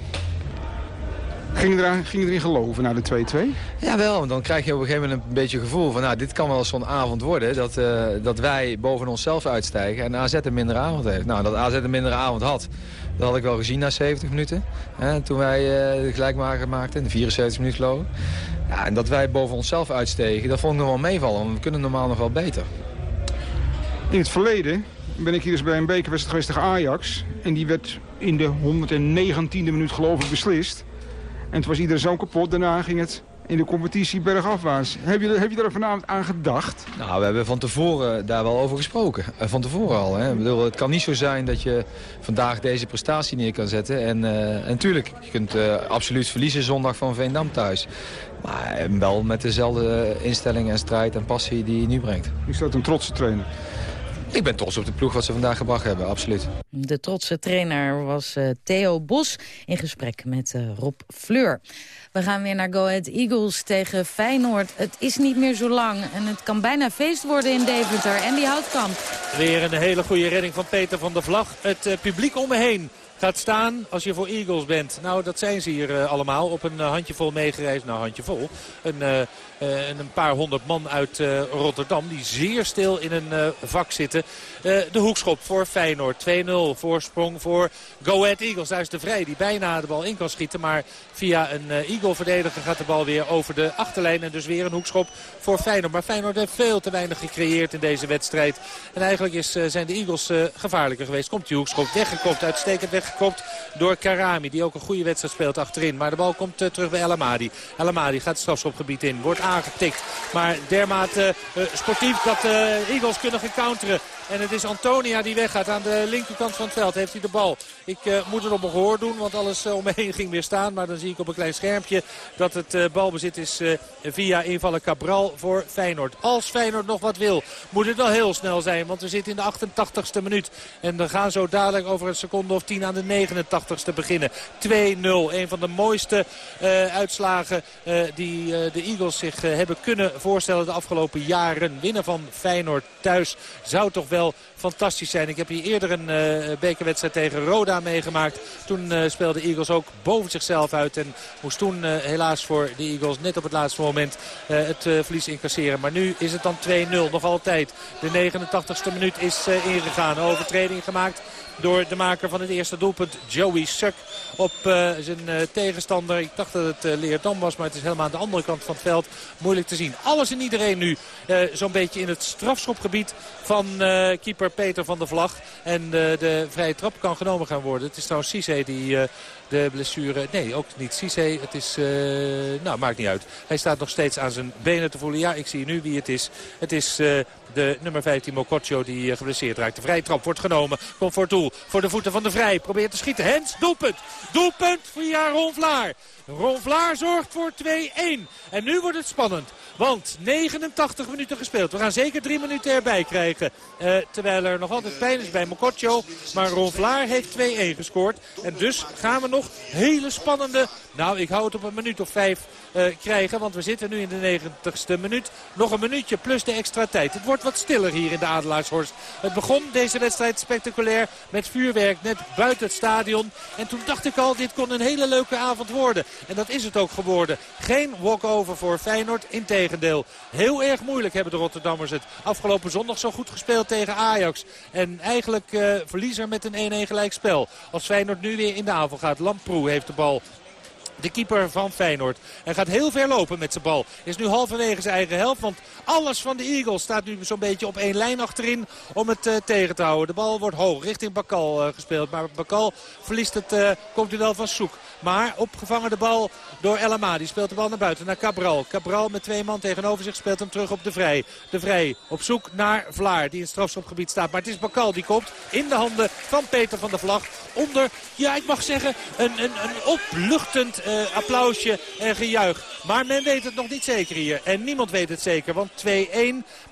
Ging je, eraan, ging je erin geloven naar de 2-2? Jawel, want dan krijg je op een gegeven moment een beetje het gevoel van... nou, dit kan wel zo'n avond worden dat, uh, dat wij boven onszelf uitstijgen... en AZ een mindere avond heeft. Nou, dat AZ een mindere avond had, dat had ik wel gezien na 70 minuten. Hè, toen wij uh, de gelijkmaker maakten, de 74 minuten geloof ik. Ja, en dat wij boven onszelf uitstegen, dat vond ik nog wel meevallen. Want we kunnen normaal nog wel beter. In het verleden ben ik hier eens bij een bekerwedstrijd geweest tegen Ajax. En die werd in de 119e minuut geloof ik beslist. En toen was iedereen zo kapot. Daarna ging het in de competitie bergafwaarts. Heb je, heb je er vanavond aan gedacht? Nou, we hebben van tevoren daar wel over gesproken. Eh, van tevoren al. Hè. Ik bedoel, het kan niet zo zijn dat je vandaag deze prestatie neer kan zetten. En, uh, en tuurlijk, je kunt uh, absoluut verliezen zondag van Veendam thuis. Maar wel met dezelfde instelling en strijd en passie die je nu brengt. Is dat een trotse trainer? Ik ben trots op de ploeg wat ze vandaag gebracht hebben, absoluut. De trotse trainer was uh, Theo Bos in gesprek met uh, Rob Fleur. We gaan weer naar Go Ahead Eagles tegen Feyenoord. Het is niet meer zo lang en het kan bijna feest worden in Deventer. En die Houtkamp. Weer een hele goede redding van Peter van der Vlag. Het uh, publiek om me heen gaat staan als je voor Eagles bent. Nou, dat zijn ze hier uh, allemaal. Op een uh, handjevol meegereisd. Nou, handjevol. Een, uh, een paar honderd man uit Rotterdam. Die zeer stil in een vak zitten. de hoekschop voor Feyenoord. 2-0 voorsprong voor Go Ahead Eagles. Daar is de Vrij die bijna de bal in kan schieten. Maar via een Eagle-verdediger gaat de bal weer over de achterlijn. En dus weer een hoekschop voor Feyenoord. Maar Feyenoord heeft veel te weinig gecreëerd in deze wedstrijd. En eigenlijk is, zijn de Eagles gevaarlijker geweest. Komt die hoekschop weggekopt. Uitstekend weg Gekopt door Karami. Die ook een goede wedstrijd speelt achterin. Maar de bal komt uh, terug bij El Amadi. El Amadi gaat het strafschopgebied in. Wordt aangetikt. Maar dermate uh, sportief dat de Eagles kunnen gaan counteren. En het is Antonia die weggaat. Aan de linkerkant van het veld heeft hij de bal. Ik uh, moet het op mijn gehoor doen, want alles uh, om me heen ging weer staan. Maar dan zie ik op een klein schermpje dat het uh, balbezit is via invallen Cabral voor Feyenoord. Als Feyenoord nog wat wil, moet het wel heel snel zijn. Want we zitten in de 88ste minuut. En we gaan zo dadelijk over een seconde of tien aan de 89ste beginnen. 2-0. Een van de mooiste uitslagen die de Eagles zich hebben kunnen voorstellen de afgelopen jaren. Winnen van Feyenoord thuis zou toch wel fantastisch zijn. Ik heb hier eerder een uh, bekerwedstrijd tegen Roda meegemaakt. Toen uh, speelde Eagles ook boven zichzelf uit. En moest toen uh, helaas voor de Eagles net op het laatste moment het verlies incasseren. Maar nu is het dan 2-0. Nog altijd. De 89ste minuut is ingegaan. Overtreding gemaakt door de maker van het eerste doelpunt, Joey Suk, op uh, zijn uh, tegenstander. Ik dacht dat het uh, Leerdam was, maar het is helemaal aan de andere kant van het veld moeilijk te zien. Alles en iedereen nu zo'n beetje in het strafschopgebied van keeper Peter van der Vlag. En de vrije trap kan genomen gaan worden. Het is trouwens Cisse die de blessure. Nee, ook niet Cisse. Het is, nou, maakt niet uit. Hij staat nog steeds aan zijn benen te voelen. Ja, ik zie nu wie het is. Het is de nummer 15 Mokotjo die uh, geblesseerd raakt. De vrije trap wordt genomen. Komt voor doel. Voor de voeten van de Vrij. Probeert te schieten. Hens, doelpunt. Doelpunt via Ron Vlaar. Ron Vlaar zorgt voor 2-1. En nu wordt het spannend. Want 89 minuten gespeeld. We gaan zeker drie minuten erbij krijgen. Uh, terwijl er nog altijd pijn is bij Mokotjo. Maar Ron Vlaar heeft 2-1 gescoord. En dus gaan we nog hele spannende... Nou, ik hou het op een minuut of vijf uh, krijgen. Want we zitten nu in de 90ste minuut. Nog een minuutje plus de extra tijd. Het wordt wat stiller hier in de Adelaarshorst. Het begon deze wedstrijd spectaculair met vuurwerk net buiten het stadion. En toen dacht ik al, dit kon een hele leuke avond worden. En dat is het ook geworden. Geen walkover voor Feyenoord. Integendeel. Heel erg moeilijk hebben de Rotterdammers het. Afgelopen zondag zo goed gespeeld tegen Ajax. En eigenlijk uh, verliezer met een 1-1 gelijkspel. Als Feyenoord nu weer in de aanval gaat. Lamproe heeft de bal de keeper van Feyenoord. Hij gaat heel ver lopen met zijn bal. Is nu halverwege zijn eigen helft. Want alles van de Eagles staat nu zo'n beetje op één lijn achterin om het uh, tegen te houden. De bal wordt hoog richting Bakal uh, gespeeld. Maar Bakal verliest het komt wel van Soek. Maar opgevangen de bal door El Die speelt de bal naar buiten, naar Cabral. Cabral met twee man tegenover zich speelt hem terug op de Vrij. De Vrij op zoek naar Vlaar die in het strafschopgebied staat. Maar het is Bakal die komt in de handen van Peter van der Vlag. Onder, ja ik mag zeggen, een, een, een opluchtend uh, applausje en gejuich. Maar men weet het nog niet zeker hier. En niemand weet het zeker. Want 2-1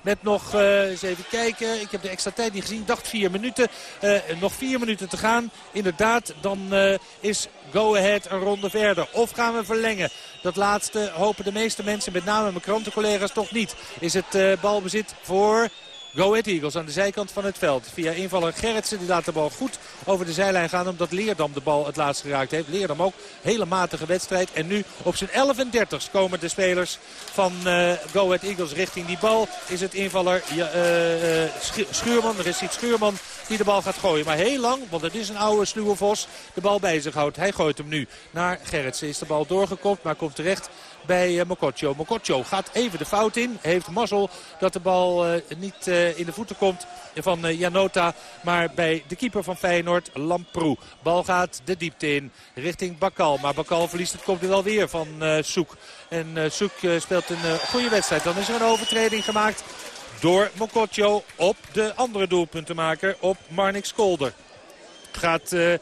met nog, uh, eens even kijken. Ik heb de extra tijd niet gezien. dacht vier minuten. Uh, nog vier minuten te gaan. Inderdaad, dan is Go Ahead een ronde verder. Of gaan we verlengen? Dat laatste hopen de meeste mensen, met name mijn krantencollega's, toch niet. Is het balbezit voor Go Ahead Eagles aan de zijkant van het veld. Via invaller Gerritsen. Die laat de bal goed over de zijlijn gaan. Omdat Leerdam de bal het laatst geraakt heeft. Leerdam ook. Hele matige wedstrijd. En nu op zijn 11 en 30 komen de spelers van uh, Go Ahead Eagles richting die bal. Is het invaller uh, uh, Schuurman. Er is iets Schuurman die de bal gaat gooien. Maar heel lang, want het is een oude sluwe vos, de bal bij zich houdt. Hij gooit hem nu naar Gerritsen. Is de bal doorgekopt, maar komt terecht bij uh, Mokotjo. Mokotjo gaat even de fout in. Heeft mazzel dat de bal uh, niet uh, in de voeten komt van Janota. Maar bij de keeper van Feyenoord, Lamproe. Bal gaat de diepte in richting Bakal. Maar Bakal verliest het komt wel weer van Soek. En Soek speelt een goede wedstrijd. Dan is er een overtreding gemaakt door Mokotjo op de andere doelpuntenmaker, op Marnix Kolder gaat uh,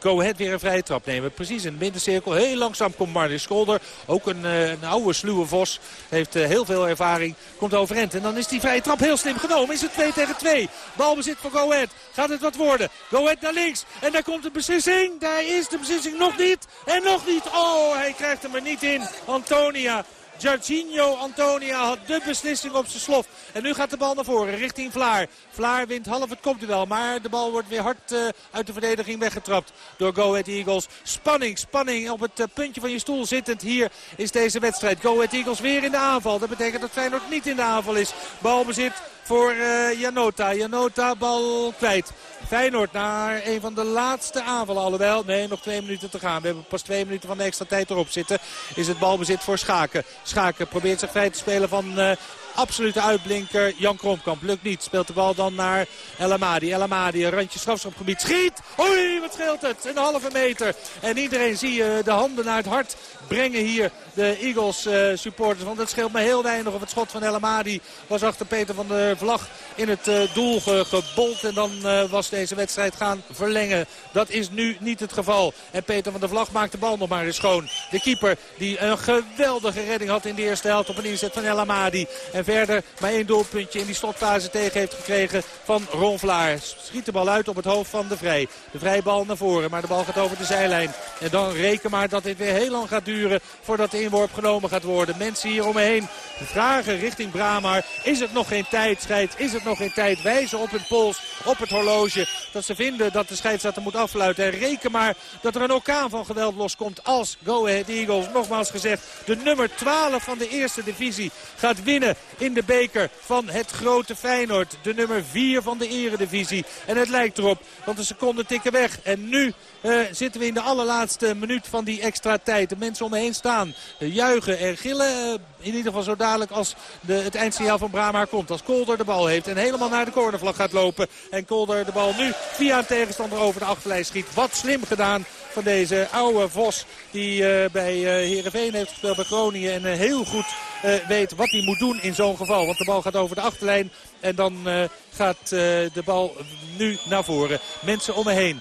Go Ahead weer een vrije trap nemen. Precies in de middencirkel. Heel langzaam komt Martin Scholder. Ook een, uh, een oude sluwe vos. Heeft heel veel ervaring. Komt overend. En dan is die vrije trap heel slim genomen. Is het 2 tegen 2. Balbezit voor Go Ahead. Gaat het wat worden? Go Ahead naar links. En daar komt de beslissing. Daar is de beslissing nog niet. En nog niet. Oh, hij krijgt hem er niet in. Antonia Jarcinho Antonia had de beslissing op zijn slof. En nu gaat de bal naar voren richting Vlaar. Vlaar wint half het komt wel. Maar de bal wordt weer hard uh, uit de verdediging weggetrapt door Go Ahead Eagles. Spanning, spanning op het uh, puntje van je stoel zittend. Hier is deze wedstrijd. Go Ahead Eagles weer in de aanval. Dat betekent dat Feyenoord niet in de aanval is. Balbezit voor uh, Janota. Janota bal kwijt. Feyenoord naar een van de laatste aanvallen. Alhoewel, nee, nog twee minuten te gaan. We hebben pas twee minuten van de extra tijd erop zitten. Is het balbezit voor Schaken. Schaken probeert zich vrij te spelen van uh, absolute uitblinker Jan Kromkamp. Lukt niet. Speelt de bal dan naar El Amadi. El Amadi, een randje strafschopgebied. Schiet! Oei, wat scheelt het? Een halve meter. En iedereen zie je de handen naar het hart brengen hier de Eagles uh, supporters. Want het scheelt me heel weinig of het schot van El Amadi was achter Peter van der Vlag in het uh, doel ge gebold. En dan uh, was deze wedstrijd gaan verlengen. Dat is nu niet het geval. En Peter van der Vlag maakt de bal nog maar eens schoon. De keeper die een geweldige redding had in de eerste helft op een inzet van El Amadi. Verder maar één doelpuntje in die slotfase tegen heeft gekregen van Ron Vlaar. Schiet de bal uit op het hoofd van de Vrij. De Vrij bal naar voren, maar de bal gaat over de zijlijn. En dan reken maar dat dit weer heel lang gaat duren voordat de inworp genomen gaat worden. Mensen hier om me heen vragen richting Bramar. Is het nog geen tijd? wedstrijd is het nog in tijd. Wijzen op hun pols, op het horloge. Dat ze vinden dat de scheidsrechter moet afluiten. En reken maar dat er een orkaan van geweld loskomt als Go Ahead Eagles. Nogmaals gezegd, de nummer 12 van de eerste divisie gaat winnen in de beker van het grote Feyenoord. De nummer 4 van de eredivisie. En het lijkt erop, want de seconden tikken weg. En nu uh, zitten we in de allerlaatste minuut van die extra tijd. De mensen om me heen staan, juichen en gillen. Uh, in ieder geval zo dadelijk als de, het eindsignaal van Brama komt. Als Kolder de bal heeft en helemaal naar de cornervlag gaat lopen. En Kolder de bal nu via een tegenstander over de achterlijn schiet. Wat slim gedaan van deze oude Vos. Die bij uh, Heerenveen heeft gespeeld bij Groningen. En heel goed weet wat hij moet doen in zo'n geval. Want de bal gaat over de achterlijn. En dan gaat de bal nu naar voren. Mensen om me heen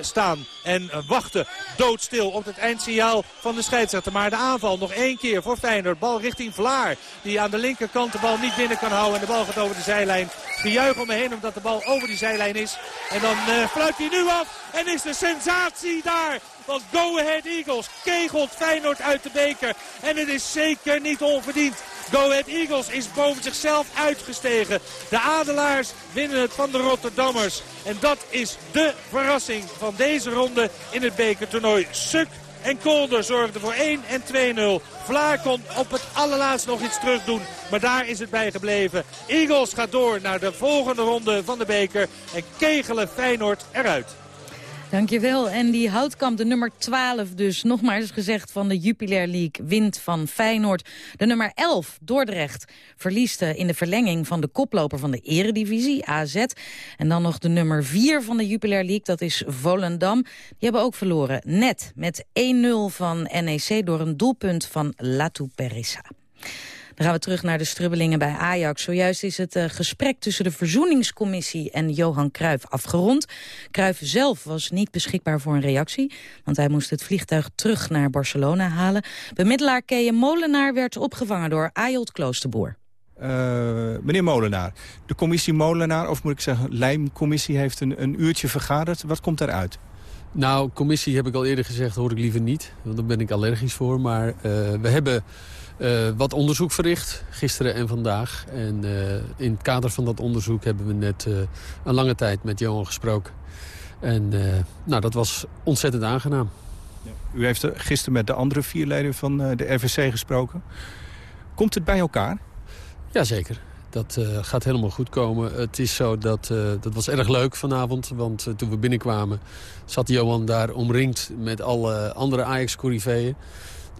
staan en wachten doodstil op het eindsignaal van de scheidsrechter. Maar de aanval nog één keer voor Feyenoord. Bal richting Vlaar. Die aan de linkerkant de bal niet binnen kan houden. En de bal gaat over de zijlijn. Gejuich om me heen omdat de bal over die zijlijn is. En dan uh, fluit hij nu af. En is de sensatie daar. Want Go Ahead Eagles kegelt Feyenoord uit de beker. En het is zeker niet onverdiend. Go Ahead Eagles is boven zichzelf uitgestegen. De Adelaars winnen het van de Rotterdammers. En dat is de verrassing van deze ronde in het bekertoernooi. Suk en Kolder zorgden voor 1 en 2-0. Vlaar kon op het allerlaatst nog iets terug doen. Maar daar is het bij gebleven. Eagles gaat door naar de volgende ronde van de beker. En kegelen Feyenoord eruit. Dankjewel. En die Houtkamp, de nummer 12 dus, nog maar eens gezegd van de Jupiler League, wint van Feyenoord. De nummer 11, Dordrecht, verliest in de verlenging van de koploper van de eredivisie, AZ. En dan nog de nummer 4 van de Jupiler League, dat is Volendam. Die hebben ook verloren, net met 1-0 van NEC door een doelpunt van Latu Perissa. Dan gaan we terug naar de strubbelingen bij Ajax. Zojuist is het uh, gesprek tussen de Verzoeningscommissie en Johan Cruijff afgerond. Cruijff zelf was niet beschikbaar voor een reactie, want hij moest het vliegtuig terug naar Barcelona halen. Bemiddelaar Keje Molenaar werd opgevangen door Ayolt Kloosterboer. Uh, meneer Molenaar, de commissie Molenaar, of moet ik zeggen Lijmcommissie, heeft een, een uurtje vergaderd. Wat komt eruit? Nou, commissie heb ik al eerder gezegd, hoor ik liever niet. Want daar ben ik allergisch voor. Maar uh, we hebben uh, wat onderzoek verricht, gisteren en vandaag. En uh, in het kader van dat onderzoek hebben we net uh, een lange tijd met Johan gesproken. En nou, dat was ontzettend aangenaam. U heeft gisteren met de andere vier leden van de RVC gesproken. Komt het bij elkaar? Jazeker. Dat uh, gaat helemaal goed komen. Het is zo dat, uh, dat was erg leuk vanavond. Want uh, toen we binnenkwamen zat Johan daar omringd met alle andere Ajax-corriveeën.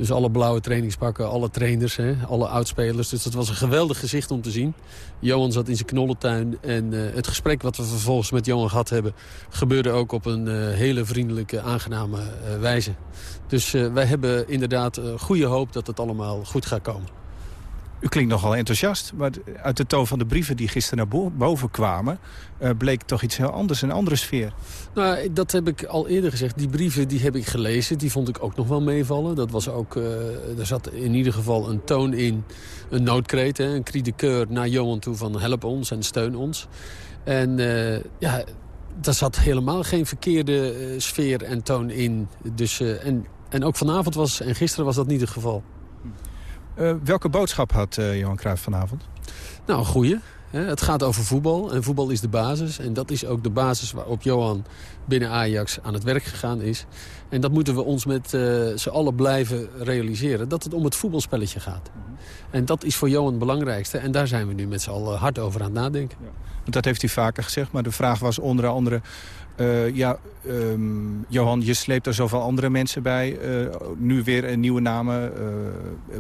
Dus alle blauwe trainingspakken, alle trainers, hè, alle oudspelers. Dus dat was een geweldig gezicht om te zien. Johan zat in zijn knollentuin. En uh, het gesprek wat we vervolgens met Johan gehad hebben... gebeurde ook op een uh, hele vriendelijke, aangename uh, wijze. Dus wij hebben inderdaad goede hoop dat het allemaal goed gaat komen. U klinkt nogal enthousiast, maar uit de toon van de brieven die gisteren naar boven kwamen... Uh, bleek toch iets heel anders, een andere sfeer. Nou, dat heb ik al eerder gezegd. Die brieven die heb ik gelezen, die vond ik ook nog wel meevallen. Dat was ook, uh, er zat in ieder geval een toon in, een noodkreet, hè, een cri de coeur naar Johan toe van help ons en steun ons. En uh, ja, daar zat helemaal geen verkeerde sfeer en toon in. Dus, en, en ook vanavond was, en gisteren was dat niet het geval. Uh, welke boodschap had uh, Johan Cruijff vanavond? Nou, een goeie. Het gaat over voetbal en voetbal is de basis. En dat is ook de basis waarop Johan binnen Ajax aan het werk gegaan is. En dat moeten we ons met uh, z'n allen blijven realiseren. Dat het om het voetbalspelletje gaat. En dat is voor Johan het belangrijkste. En daar zijn we nu met z'n allen hard over aan het nadenken. Ja. Dat heeft hij vaker gezegd. Maar de vraag was onder andere... Uh, ja, um, Johan, je sleept er zoveel andere mensen bij. Uh, nu weer een nieuwe namen. Uh,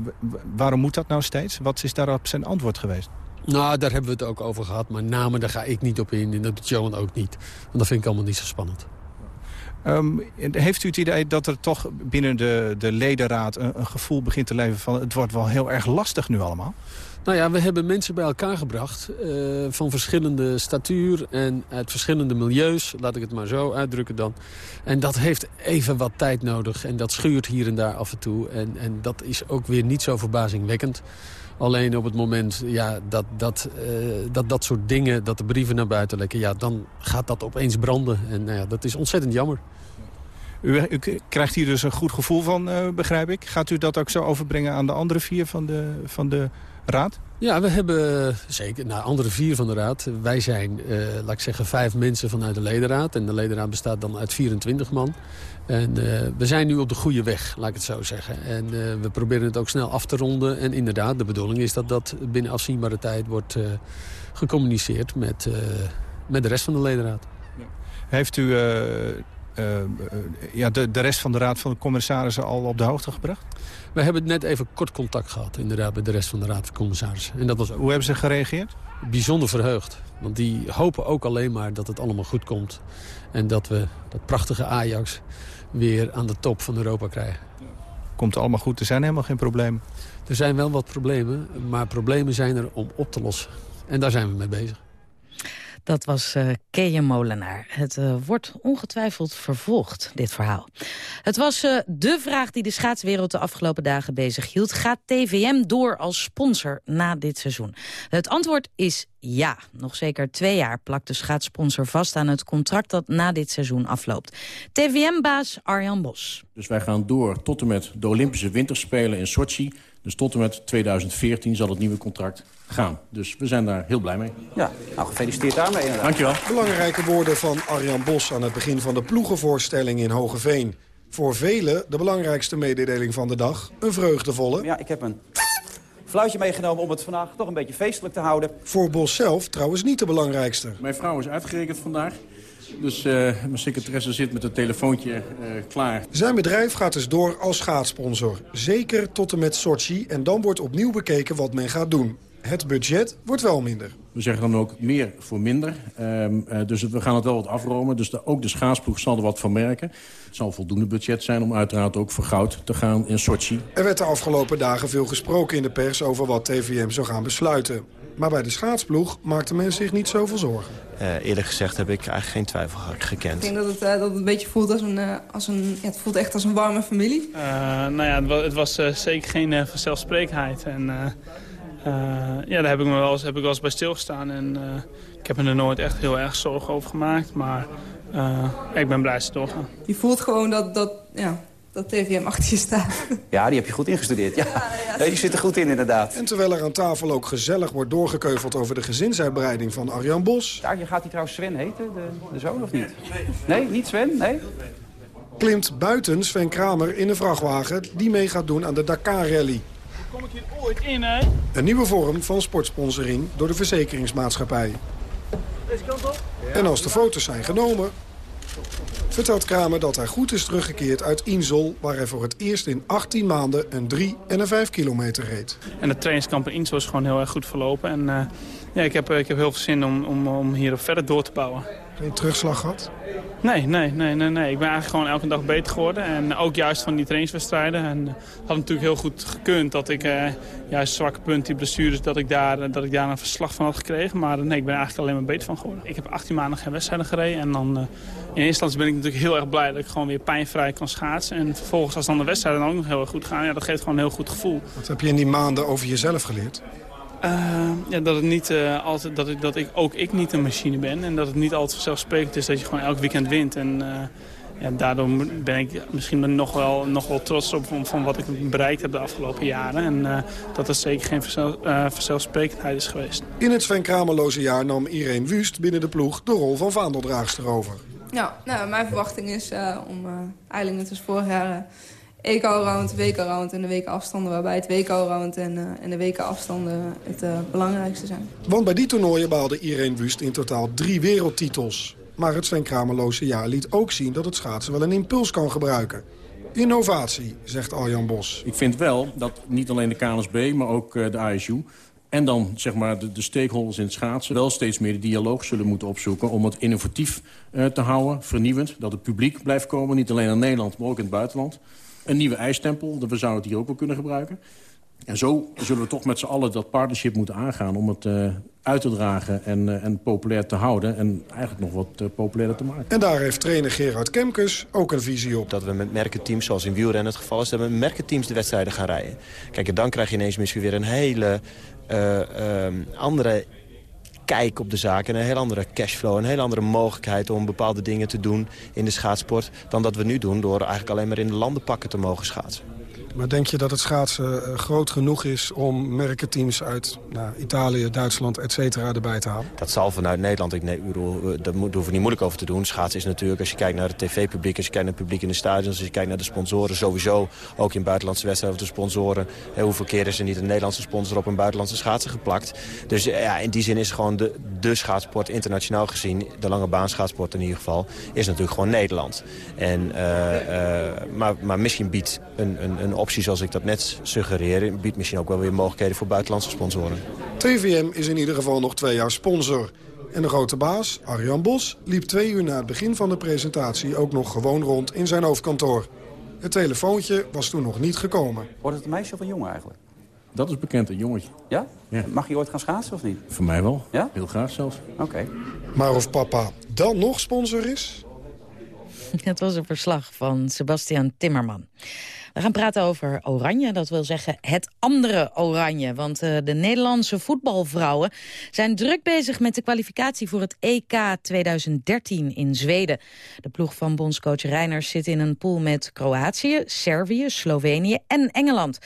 waarom moet dat nou steeds? Wat is daarop zijn antwoord geweest? Nou, daar hebben we het ook over gehad. Maar namen, daar ga ik niet op in. En dat doet Johan ook niet. Want dat vind ik allemaal niet zo spannend. Um, heeft u het idee dat er toch binnen de, de ledenraad een, een gevoel begint te leven van... het wordt wel heel erg lastig nu allemaal? Nou ja, we hebben mensen bij elkaar gebracht uh, van verschillende statuur en uit verschillende milieus. Laat ik het maar zo uitdrukken dan. En dat heeft even wat tijd nodig en dat schuurt hier en daar af en toe. En, en dat is ook weer niet zo verbazingwekkend. Alleen op het moment ja, dat, dat, uh, dat dat soort dingen, dat de brieven naar buiten lekken... Ja, dan gaat dat opeens branden. En uh, ja, dat is ontzettend jammer. U, u krijgt hier dus een goed gevoel van, uh, begrijp ik. Gaat u dat ook zo overbrengen aan de andere vier van de, van de raad? Ja, we hebben zeker, nou, andere vier van de raad. Wij zijn, uh, laat ik zeggen, vijf mensen vanuit de ledenraad. En de ledenraad bestaat dan uit 24 man. En uh, we zijn nu op de goede weg, laat ik het zo zeggen. En uh, we proberen het ook snel af te ronden. En inderdaad, de bedoeling is dat dat binnen afzienbare tijd wordt gecommuniceerd met, met de rest van de ledenraad. Heeft u ja, de, de rest van de raad van de commissarissen al op de hoogte gebracht? We hebben net even kort contact gehad inderdaad met de rest van de Raad van Commissarissen. En dat was Hoe hebben ze gereageerd? Bijzonder verheugd. Want die hopen ook alleen maar dat het allemaal goed komt. En dat we dat prachtige Ajax weer aan de top van Europa krijgen. Komt allemaal goed? Er zijn helemaal geen problemen? Er zijn wel wat problemen, maar problemen zijn er om op te lossen. En daar zijn we mee bezig. Dat was uh, Molenaar. Het uh, wordt ongetwijfeld vervolgd, dit verhaal. Het was uh, de vraag die de schaatswereld de afgelopen dagen bezig hield. Gaat TVM door als sponsor na dit seizoen? Het antwoord is ja. Nog zeker twee jaar plakt de schaatssponsor vast aan het contract dat na dit seizoen afloopt. TVM-baas Arjan Bos. Dus wij gaan door tot en met de Olympische Winterspelen in Sochi. Dus tot en met 2014 zal het nieuwe contract gaan. Dus we zijn daar heel blij mee. Ja, nou gefeliciteerd daarmee inderdaad. Dankjewel. Belangrijke woorden van Arjan Bos aan het begin van de ploegenvoorstelling in Hogeveen. Voor velen de belangrijkste mededeling van de dag. Een vreugdevolle. Ja, ik heb een fluitje meegenomen om het vandaag toch een beetje feestelijk te houden. Voor Bos zelf trouwens niet de belangrijkste. Mijn vrouw is uitgerekend vandaag. Dus uh, mijn secretaresse zit met het telefoontje uh, klaar. Zijn bedrijf gaat dus door als schaatssponsor. Zeker tot en met Sochi. En dan wordt opnieuw bekeken wat men gaat doen. Het budget wordt wel minder. We zeggen dan ook meer voor minder. Um, uh, dus we gaan het wel wat afromen. Dus de, ook de schaatsploeg zal er wat van merken. Het zal voldoende budget zijn om uiteraard ook voor goud te gaan in Sochi. Er werd de afgelopen dagen veel gesproken in de pers over wat TVM zou gaan besluiten. Maar bij de schaatsploeg maakte men zich niet zoveel zorgen. Uh, eerlijk gezegd heb ik eigenlijk geen twijfel gekend. Ik denk dat het, uh, dat het een beetje voelt als een... Uh, als een ja, het voelt echt als een warme familie. nou ja, het was, het was zeker geen vanzelfsprekendheid. En ja, daar heb ik me wel eens, heb ik wel eens bij stilgestaan. En ik heb me er nooit echt heel erg zorgen over gemaakt. Maar ik ben blij dat ze doorgaan. Je voelt gewoon dat... dat ja, dat TVM achter je staat. Ja, die heb je goed ingestudeerd. Ja. ja die zit er goed in, inderdaad. En terwijl er aan tafel ook gezellig wordt doorgekeuveld... over de gezinsuitbreiding van Arjan Bos... Ja, je gaat die trouwens Sven heten, de, de zoon, of niet? Nee, niet Sven? Nee? Klimt buiten Sven Kramer in een vrachtwagen... die mee gaat doen aan de Dakar Rally. Kom ik hier ooit in, hè? Een nieuwe vorm van sportsponsoring door de verzekeringsmaatschappij. Deze kant op? En als de foto's zijn genomen vertelt Kramer dat hij goed is teruggekeerd uit Insel... waar hij voor het eerst in 18 maanden een 3 en een 5 kilometer reed. En het trainingskamp in Insel is gewoon heel erg goed verlopen. En uh, ja, ik, heb, ik heb heel veel zin om, om, om hierop verder door te bouwen. Geen terugslag gehad? Nee, nee, nee, nee, nee. Ik ben eigenlijk gewoon elke dag beter geworden. En ook juist van die trainingswedstrijden. En het had natuurlijk heel goed gekund dat ik eh, juist zwakke punten, die blessures, dat ik, daar, dat ik daar een verslag van had gekregen. Maar nee, ik ben eigenlijk alleen maar beter van geworden. Ik heb 18 maanden geen wedstrijden gereden. En dan uh, in eerste instantie ben ik natuurlijk heel erg blij dat ik gewoon weer pijnvrij kan schaatsen. En vervolgens als dan de wedstrijden ook nog heel erg goed gaan, ja, dat geeft gewoon een heel goed gevoel. Wat heb je in die maanden over jezelf geleerd? Uh, ja, dat, het niet, uh, altijd, dat, ik, dat ik, ook ik niet een machine ben. En dat het niet altijd vanzelfsprekend is dat je gewoon elk weekend wint. En uh, ja, daardoor ben ik misschien nog wel, nog wel trots op van, van wat ik bereikt heb de afgelopen jaren. En dat het zeker geen vanzelf, vanzelfsprekendheid is geweest. In het Sven Kramerloze jaar nam Irene Wust binnen de ploeg de rol van vaandeldraagster over. Ja, nou, mijn verwachting is om eigenlijk net als vorig jaar EK-round, WK-round en de WK-afstanden... waarbij het WK-round en, uh, en de WK-afstanden het uh, belangrijkste zijn. Want bij die toernooien behaalde Irene Wust in totaal drie wereldtitels. Maar het Sven Kramerloze jaar liet ook zien dat het schaatsen wel een impuls kan gebruiken. Innovatie, zegt Aljan Bos. Ik vind wel dat niet alleen de KNSB, maar ook uh, de ASU... en dan zeg maar de, de, stakeholders in het schaatsen... wel steeds meer de dialoog zullen moeten opzoeken... om het innovatief te houden, vernieuwend. Dat het publiek blijft komen, niet alleen in Nederland, maar ook in het buitenland een nieuwe eistempel. We zouden het hier ook wel kunnen gebruiken. En zo zullen we toch met z'n allen dat partnership moeten aangaan... om het uh, uit te dragen en, uh, en populair te houden... en eigenlijk nog wat uh, populairder te maken. En daar heeft trainer Gerard Kemkes ook een visie op. Dat we met merkenteams, zoals in wielrennen het geval is... dat we met merkenteams de wedstrijden gaan rijden. Kijk, en dan krijg je ineens misschien weer een hele um, andere kijk op de zaak... en een heel andere cashflow, een heel andere mogelijkheid om bepaalde dingen te doen in de schaatsport... dan dat we nu doen door eigenlijk alleen maar in de landenpakken te mogen schaatsen. Maar denk je dat het schaatsen eh, groot genoeg is om merkenteams uit nou, Italië, Duitsland, et cetera erbij te halen? Dat zal vanuit Nederland, ik, nee, bedoel, daar hoeven we niet moeilijk over te doen. Schaatsen is natuurlijk, als je kijkt naar het tv-publiek, als je kijkt naar het publiek in de stadions, als je kijkt naar de sponsoren, sowieso ook in buitenlandse wedstrijden de sponsoren. Hè, hoeveel keer is er niet een Nederlandse sponsor op een buitenlandse schaatser geplakt? Dus eh, ja, in die zin is gewoon de, de schaatsport internationaal gezien, de lange baan schaatsport in ieder geval, is natuurlijk gewoon Nederland. En, eh, maar, maar misschien biedt een, een, een optie zoals ik dat net suggereer, biedt misschien ook wel weer mogelijkheden voor buitenlandse sponsoren. TVM is in ieder geval nog twee jaar sponsor. En de grote baas, Arjan Bos, liep twee uur na het begin van de presentatie... ook nog gewoon rond in zijn hoofdkantoor. Het telefoontje was toen nog niet gekomen. Wordt het een meisje of een jongen eigenlijk? Dat is bekend, een jongetje. Ja? Ja. Mag je ooit gaan schaatsen of niet? Voor mij wel. Ja? Heel graag zelfs. Oké. Maar of papa dan nog sponsor is? Het was een verslag van Sebastian Timmerman. We gaan praten over Oranje, dat wil zeggen het andere Oranje. Want eh, de Nederlandse voetbalvrouwen zijn druk bezig met de kwalificatie voor het EK 2013 in Zweden. De ploeg van bondscoach Reiners zit in een pool met Kroatië, Servië, Slovenië en Engeland.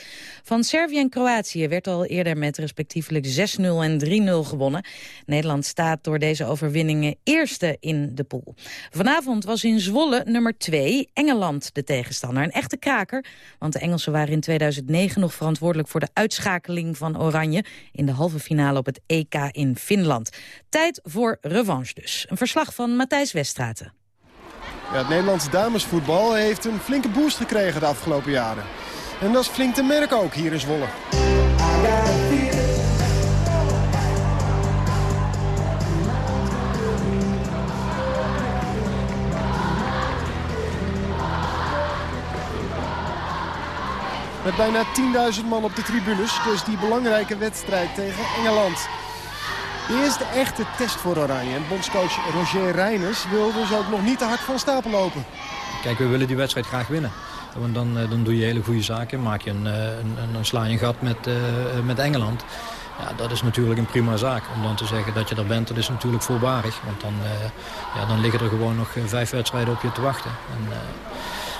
Van Servië en Kroatië werd al eerder met respectievelijk 6-0 en 3-0 gewonnen. Nederland staat door deze overwinningen eerste in de pool. Vanavond was in Zwolle nummer 2 Engeland de tegenstander. Een echte kraker, want de Engelsen waren in 2009 nog verantwoordelijk voor de uitschakeling van Oranje in de halve finale op het EK in Finland. Tijd voor revanche dus. Een verslag van Matthijs Weststraten. Ja, het Nederlandse damesvoetbal heeft een flinke boost gekregen de afgelopen jaren. En dat is flink te merken ook hier in Zwolle. Met bijna 10.000 man op de tribunes, dus die belangrijke wedstrijd tegen Engeland. De eerste echte test voor Oranje. En bondscoach Roger Reiners wil dus ook nog niet te hard van stapel lopen. Kijk, we willen die wedstrijd graag winnen. Want dan, eh, dan doe je hele goede zaken. Maak je een, eh, een, een, sla je gat met, eh, met Engeland. Ja, dat is natuurlijk een prima zaak. Om dan te zeggen dat je er bent, dat is natuurlijk voorbarig. Want dan, ja, dan liggen er gewoon nog vijf wedstrijden op je te wachten. En,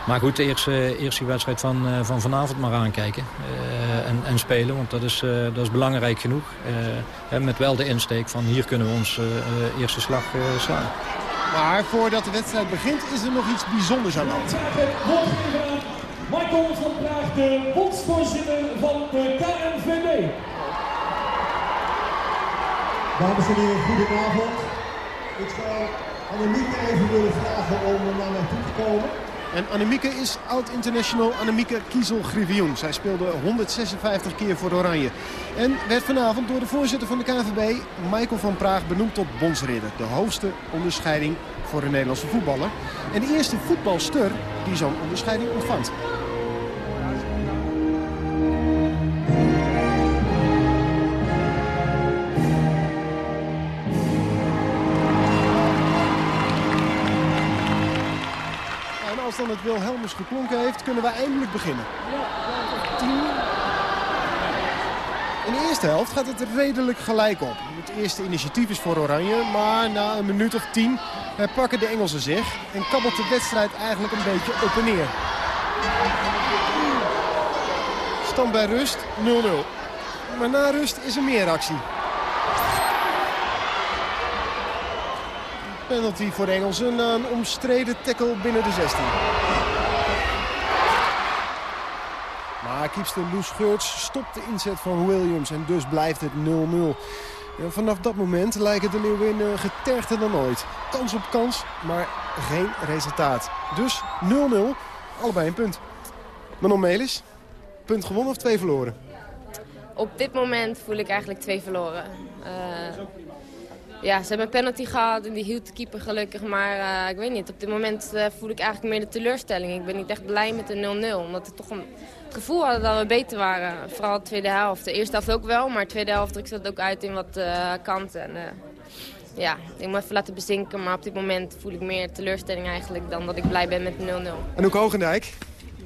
maar goed, eerst, eh, eerst die wedstrijd van, eh, van vanavond maar aankijken. eh, en, en spelen, want dat is, eh, dat is belangrijk genoeg. Eh, en met wel de insteek van hier kunnen we ons eh, eh, eerste slag eh, slaan. Maar voordat de wedstrijd begint is er nog iets bijzonders aan de hand. Michael van Praag, de bondsvoorzitter van de KNVB. Dames en heren, goedenavond. Ik zou Annemieke even willen vragen om naar mij toe te komen. En Annemieke is oud-international Annemieke Kiesel-Griffioen. Zij speelde 156 keer voor Oranje. En werd vanavond door de voorzitter van de KNVB, Michael van Praag, benoemd tot bondsridder. De hoogste onderscheiding voor een Nederlandse voetballer. En de eerste voetbalster die zo'n onderscheiding ontvangt. Het Wilhelmus geklonken heeft, kunnen we eindelijk beginnen. In de eerste helft gaat het redelijk gelijk op. Het eerste initiatief is voor Oranje, maar na een minuut of tien pakken de Engelsen zich en kabbelt de wedstrijd eigenlijk een beetje op en neer. Stand bij rust 0-0. Maar na rust is er meer actie. Penalty voor Engelsen na een omstreden tackle binnen de 16. Maar kiepster Loes Geurts stopt de inzet van Williams en dus blijft het 0-0. En vanaf dat moment lijken de Leeuwinnen getergder dan ooit. Kans op kans, maar geen resultaat. Dus 0-0, allebei een punt. Manon Melis, punt gewonnen of twee verloren? Op dit moment voel ik eigenlijk twee verloren. Eh, ja, ze hebben een penalty gehad en die hield de keeper gelukkig. Maar eh, ik weet niet, op dit moment eh, voel ik eigenlijk meer de teleurstelling. Ik ben niet echt blij met de 0-0. Omdat we toch een, het gevoel hadden dat we beter waren. Vooral de tweede helft. De eerste helft ook wel, maar de tweede helft drukte dat ook uit in wat eh, kanten. En, ja, ik moet even laten bezinken. Maar op dit moment voel ik meer teleurstelling eigenlijk dan dat ik blij ben met de 0-0. Anouk Hogendijk,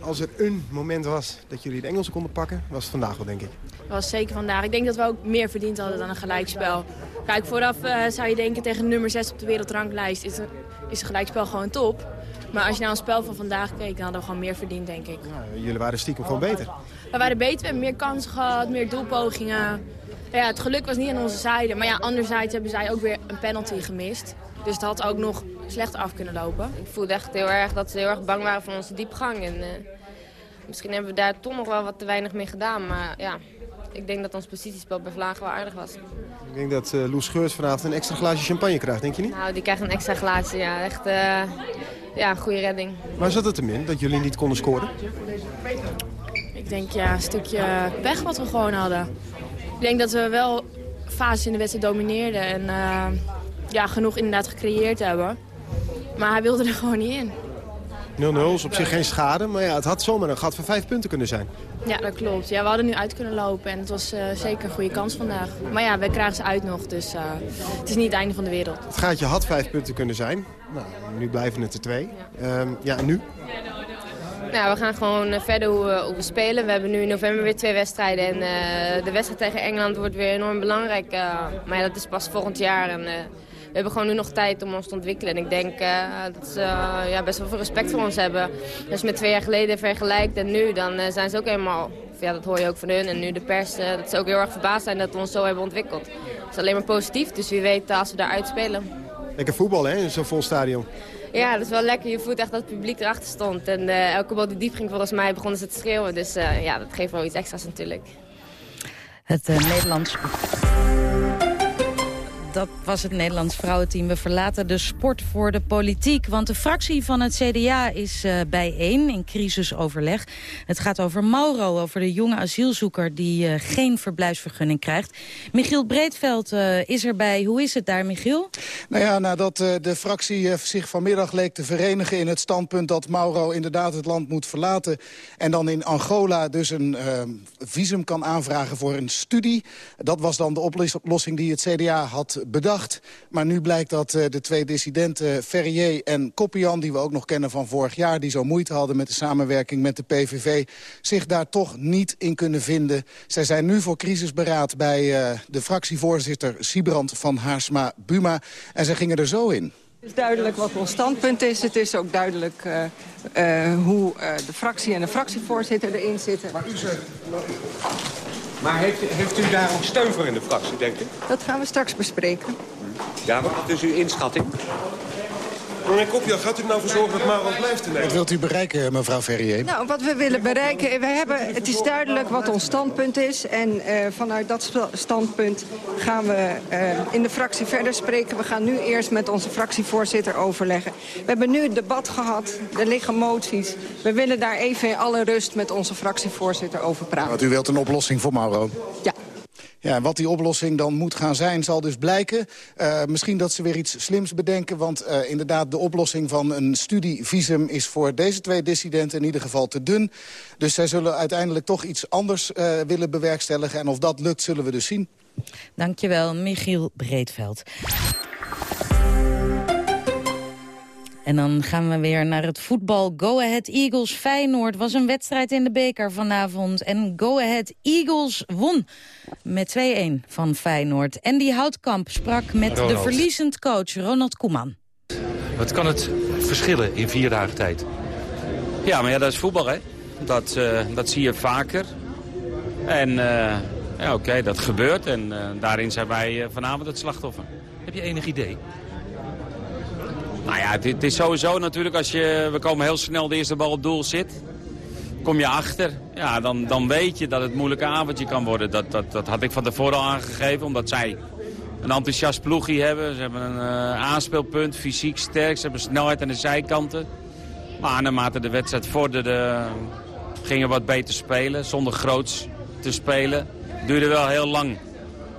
als er een moment was dat jullie de Engelsen konden pakken, was het vandaag wel, denk ik. Dat was zeker vandaag. Ik denk dat we ook meer verdiend hadden dan een gelijkspel. Kijk, vooraf uh, zou je denken tegen nummer 6 op de wereldranglijst is een, is een gelijkspel gewoon top. Maar als je naar een spel van vandaag keek, dan hadden we gewoon meer verdiend, denk ik. Jullie waren stiekem gewoon beter. We waren beter, we hebben meer kansen gehad, meer doelpogingen. Ja, het geluk was niet aan onze zijde. Maar ja, anderzijds hebben zij ook weer een penalty gemist. Dus het had ook nog slechter af kunnen lopen. Ik voelde echt heel erg dat ze heel erg bang waren voor onze diepgang. En, uh, misschien hebben we daar toch nog wel wat te weinig mee gedaan. Maar ja, ik denk dat ons positiespel bij Vlagen wel aardig was. Ik denk dat uh, Loes Geurs vanavond een extra glaasje champagne krijgt, denk je niet? Nou, die krijgt een extra glaasje, ja. Echt uh, ja, goede redding. Maar zat het hem in, dat jullie niet konden scoren? Ik denk ja, een stukje pech wat we gewoon hadden. Ik denk dat we wel fases in de wedstrijd domineerden en uh, ja, genoeg inderdaad gecreëerd hebben. Maar hij wilde er gewoon niet in. 0-0 is op zich geen schade, maar ja, het had zomaar een gat van vijf punten kunnen zijn. Ja, dat klopt. Ja, we hadden nu uit kunnen lopen en het was uh, zeker een goede kans vandaag. Maar ja, we krijgen ze uit nog, dus uh, het is niet het einde van de wereld. Het gaatje had vijf punten kunnen zijn. Nou, nu blijven het er twee. Ja, um, ja en nu? Nou, we gaan gewoon verder hoe, hoe, we spelen. We hebben nu in november weer twee wedstrijden. En uh, de wedstrijd tegen Engeland wordt weer enorm belangrijk. Uh, maar ja, dat is pas volgend jaar. En, uh, we hebben gewoon nu nog tijd om ons te ontwikkelen. En ik denk dat ze ja, best wel veel respect voor ons hebben. Als je met twee jaar geleden vergelijkt en nu, dan zijn ze ook helemaal... Ja, dat hoor je ook van hun. En nu de pers, dat ze ook heel erg verbaasd zijn dat we ons zo hebben ontwikkeld. Het is alleen maar positief, dus wie weet als we daaruit spelen. Lekker voetbal, hè, in zo'n vol stadion. Ja, dat is wel lekker. Je voelt echt dat het publiek erachter stond. En uh, elke bal die diep ging, volgens mij begonnen ze te schreeuwen. Dus uh, ja, dat geeft wel iets extra's natuurlijk. Het uh, Nederlands... Dat was het Nederlands vrouwenteam. We verlaten de sport voor de politiek. Want de fractie van het CDA is uh, bijeen in crisisoverleg. Het gaat over Mauro, over de jonge asielzoeker... die uh, geen verblijfsvergunning krijgt. Michiel Breedveld uh, is erbij. Hoe is het daar, Michiel? Nou ja, nadat de fractie zich vanmiddag leek te verenigen... in het standpunt dat Mauro inderdaad het land moet verlaten... en dan in Angola dus een visum kan aanvragen voor een studie. Dat was dan de oplossing die het CDA had bedacht. Maar nu blijkt dat uh, de twee dissidenten Ferrier en Koppian... die we ook nog kennen van vorig jaar... die zo moeite hadden met de samenwerking met de PVV... zich daar toch niet in kunnen vinden. Zij zijn nu voor crisisberaad bij uh, de fractievoorzitter Siebrand van Haarsma-Buma. En ze gingen er zo in. Het is duidelijk wat ons standpunt is. Het is ook duidelijk uh, uh, hoe uh, de fractie en de fractievoorzitter erin zitten. Maar u zegt... Maar heeft, heeft u daar ook steun voor in de fractie, denk ik? Dat gaan we straks bespreken. Ja, wat is uw inschatting? Meneer Kopja, gaat u nou voor zorgen dat Mauro blijft in Nederland? Wat wilt u bereiken, mevrouw Ferrier? Nou, wat we willen bereiken... We hebben, het is duidelijk wat ons standpunt is. En uh, vanuit dat standpunt gaan we uh, in de fractie verder spreken. We gaan nu eerst met onze fractievoorzitter overleggen. We hebben nu het debat gehad. Er liggen moties. We willen daar even in alle rust met onze fractievoorzitter over praten. Want u wilt een oplossing voor Mauro? Ja. Ja, wat die oplossing dan moet gaan zijn, zal dus blijken. Uh, misschien dat ze weer iets slims bedenken. Want uh, inderdaad, de oplossing van een studievisum is voor deze twee dissidenten in ieder geval te dun. Dus zij zullen uiteindelijk toch iets anders uh, willen bewerkstelligen. En of dat lukt, zullen we dus zien. Dankjewel, Michiel Breedveld. En dan gaan we weer naar het voetbal. Go Ahead Eagles Feyenoord was een wedstrijd in de beker vanavond. En Go Ahead Eagles won met 2-1 van Feyenoord. En die Houtkamp sprak met Ronald. de verliezend coach Ronald Koeman. Wat kan het verschillen in vier dagen tijd? Ja, maar ja, dat is voetbal, hè. Dat, uh, dat zie je vaker. En uh, ja, oké, okay, dat gebeurt. En uh, daarin zijn wij vanavond het slachtoffer. Heb je enig idee? Nou ja, het, is sowieso natuurlijk als je... We komen heel snel de eerste bal op doel zit. Kom je achter, ja, dan, dan weet je dat het een moeilijke avondje kan worden. Dat, dat, dat had ik van tevoren al aangegeven, omdat zij een enthousiast ploegie hebben. Ze hebben een uh, aanspeelpunt, fysiek sterk. Ze hebben snelheid aan de zijkanten. Maar naarmate de wedstrijd vorderde, gingen wat beter spelen. Zonder groots te spelen. Duurde wel heel lang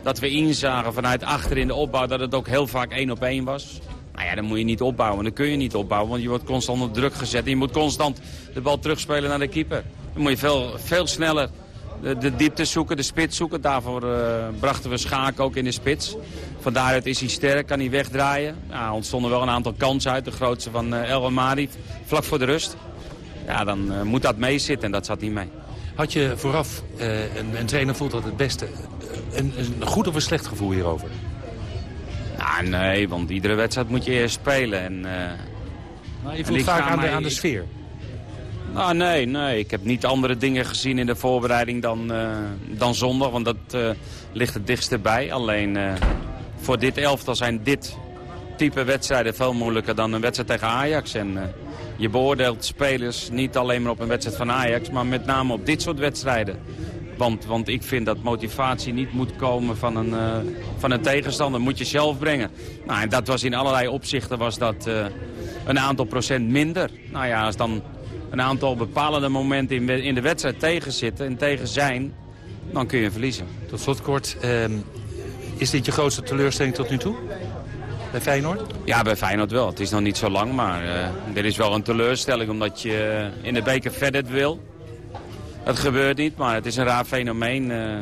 dat we inzagen vanuit achter in de opbouw... dat het ook heel vaak één op één was. Nou ja, dan moet je niet opbouwen. Dan kun je niet opbouwen, want je wordt constant onder druk gezet. En je moet constant de bal terugspelen naar de keeper. Dan moet je veel, veel sneller de, diepte zoeken, de spits zoeken. Daarvoor uh, brachten we Schaak ook in de spits. Van daaruit is hij sterk, kan hij wegdraaien. Ja, ontstonden wel een aantal kansen uit. De grootste van uh, El Amadi, vlak voor de rust. ja, dan uh, moet dat meezitten en dat zat niet mee. Had je vooraf, een, een, trainer voelt dat het beste, een, een, goed of een slecht gevoel hierover? Ja, nee, want iedere wedstrijd moet je eerst spelen. En, nou, je voelt vaak aan de, aan de sfeer. Nou, nee, nee. Ik heb niet andere dingen gezien in de voorbereiding dan, uh, dan zondag. Want dat uh, ligt het dichtst bij. Alleen uh, voor dit elftal zijn dit type wedstrijden veel moeilijker dan een wedstrijd tegen Ajax. En je beoordeelt spelers niet alleen maar op een wedstrijd van Ajax, maar met name op dit soort wedstrijden. Want, want ik vind dat motivatie niet moet komen van een, uh, van een tegenstander. moet je zelf brengen. Nou, en dat was in allerlei opzichten was dat, uh, een aantal procent minder. Nou ja, als dan een aantal bepalende momenten in, in de wedstrijd tegen zitten en tegen zijn... dan kun je verliezen. Tot slot kort, uh, is dit je grootste teleurstelling tot nu toe? Bij Feyenoord? Ja, bij Feyenoord wel. Het is nog niet zo lang, maar uh, dit is wel een teleurstelling omdat je in de beker verder wil. Het gebeurt niet, maar het is een raar fenomeen. Uh,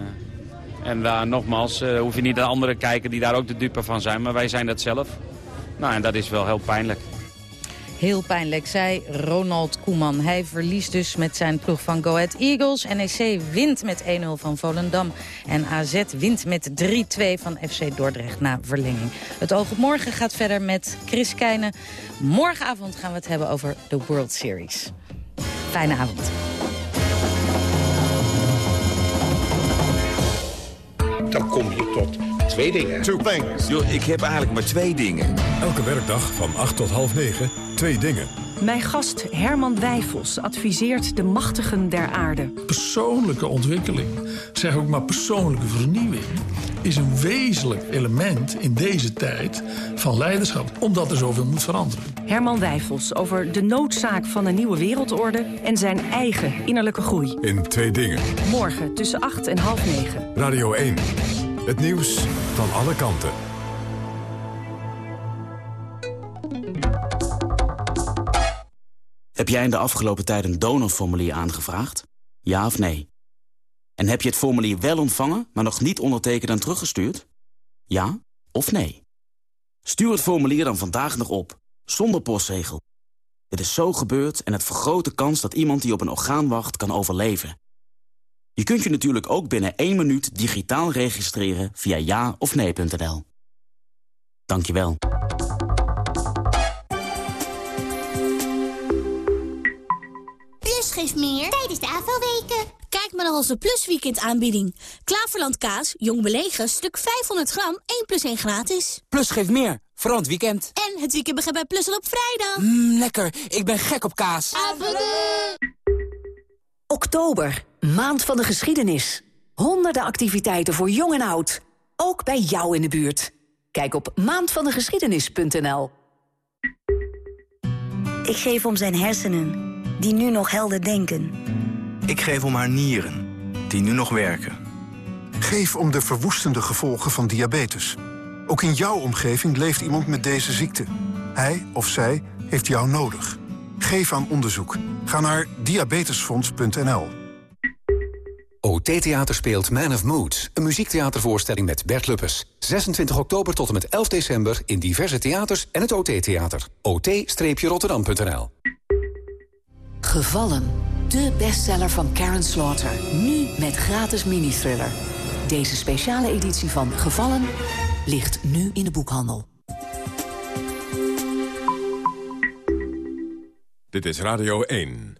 en daar nogmaals, uh, hoef je niet naar anderen kijken die daar ook de dupe van zijn, maar wij zijn dat zelf. Nou, en dat is wel heel pijnlijk. Heel pijnlijk, zei Ronald Koeman. Hij verliest dus met zijn ploeg van Go Ahead Eagles. NEC wint met 1-0 van Volendam. En AZ wint met 3-2 van FC Dordrecht na verlenging. Het oog op morgen gaat verder met Chris Keijnen. Morgenavond gaan we het hebben over de World Series. Fijne avond. Dan kom je tot twee dingen. Two things. Yo, ik heb eigenlijk maar twee dingen. Elke werkdag van 8 tot half 9, twee dingen. Mijn gast Herman Wijfels adviseert de machtigen der aarde. Persoonlijke ontwikkeling, zeg ook maar persoonlijke vernieuwing... is een wezenlijk element in deze tijd van leiderschap. Omdat er zoveel moet veranderen. Herman Wijfels over de noodzaak van een nieuwe wereldorde... en zijn eigen innerlijke groei. In twee dingen. Morgen tussen 8 en half 9. Radio 1. Het nieuws van alle kanten. Heb jij in de afgelopen tijd een donorformulier aangevraagd? Ja of nee? En heb je het formulier wel ontvangen, maar nog niet ondertekend en teruggestuurd? Ja of nee? Stuur het formulier dan vandaag nog op, zonder postzegel. Dit is zo gebeurd en het vergroot de kans dat iemand die op een orgaan wacht kan overleven. Je kunt je natuurlijk ook binnen één minuut digitaal registreren via ja of nee.nl. Dankjewel. Plus geeft meer tijdens de AVO-weken. Kijk maar naar onze Plus Weekend aanbieding. Klaverland kaas, jong belegen, stuk 500 gram, 1 plus 1 gratis. Plus geeft meer, vooral het weekend. En het weekend begint bij Plus al op vrijdag. Mmm, lekker. Ik ben gek op kaas. Oktober, maand van de geschiedenis. Honderden activiteiten voor jong en oud. Ook bij jou in de buurt. Kijk op maandvandegeschiedenis.nl Ik geef om zijn hersenen, die nu nog helder denken. Ik geef om haar nieren, die nu nog werken. Geef om de verwoestende gevolgen van diabetes. Ook in jouw omgeving leeft iemand met deze ziekte. Hij of zij heeft jou nodig. Geef aan onderzoek. Ga naar diabetesfonds.nl. OT Theater speelt Man of Moods. Een muziektheatervoorstelling met Bert Luppes. 26 oktober tot en met 11 december in diverse theaters en het OT Theater. ot-rotterdam.nl Gevallen. De bestseller van Karen Slaughter. Nu met gratis mini-thriller. Deze speciale editie van Gevallen ligt nu in de boekhandel. Dit is Radio 1.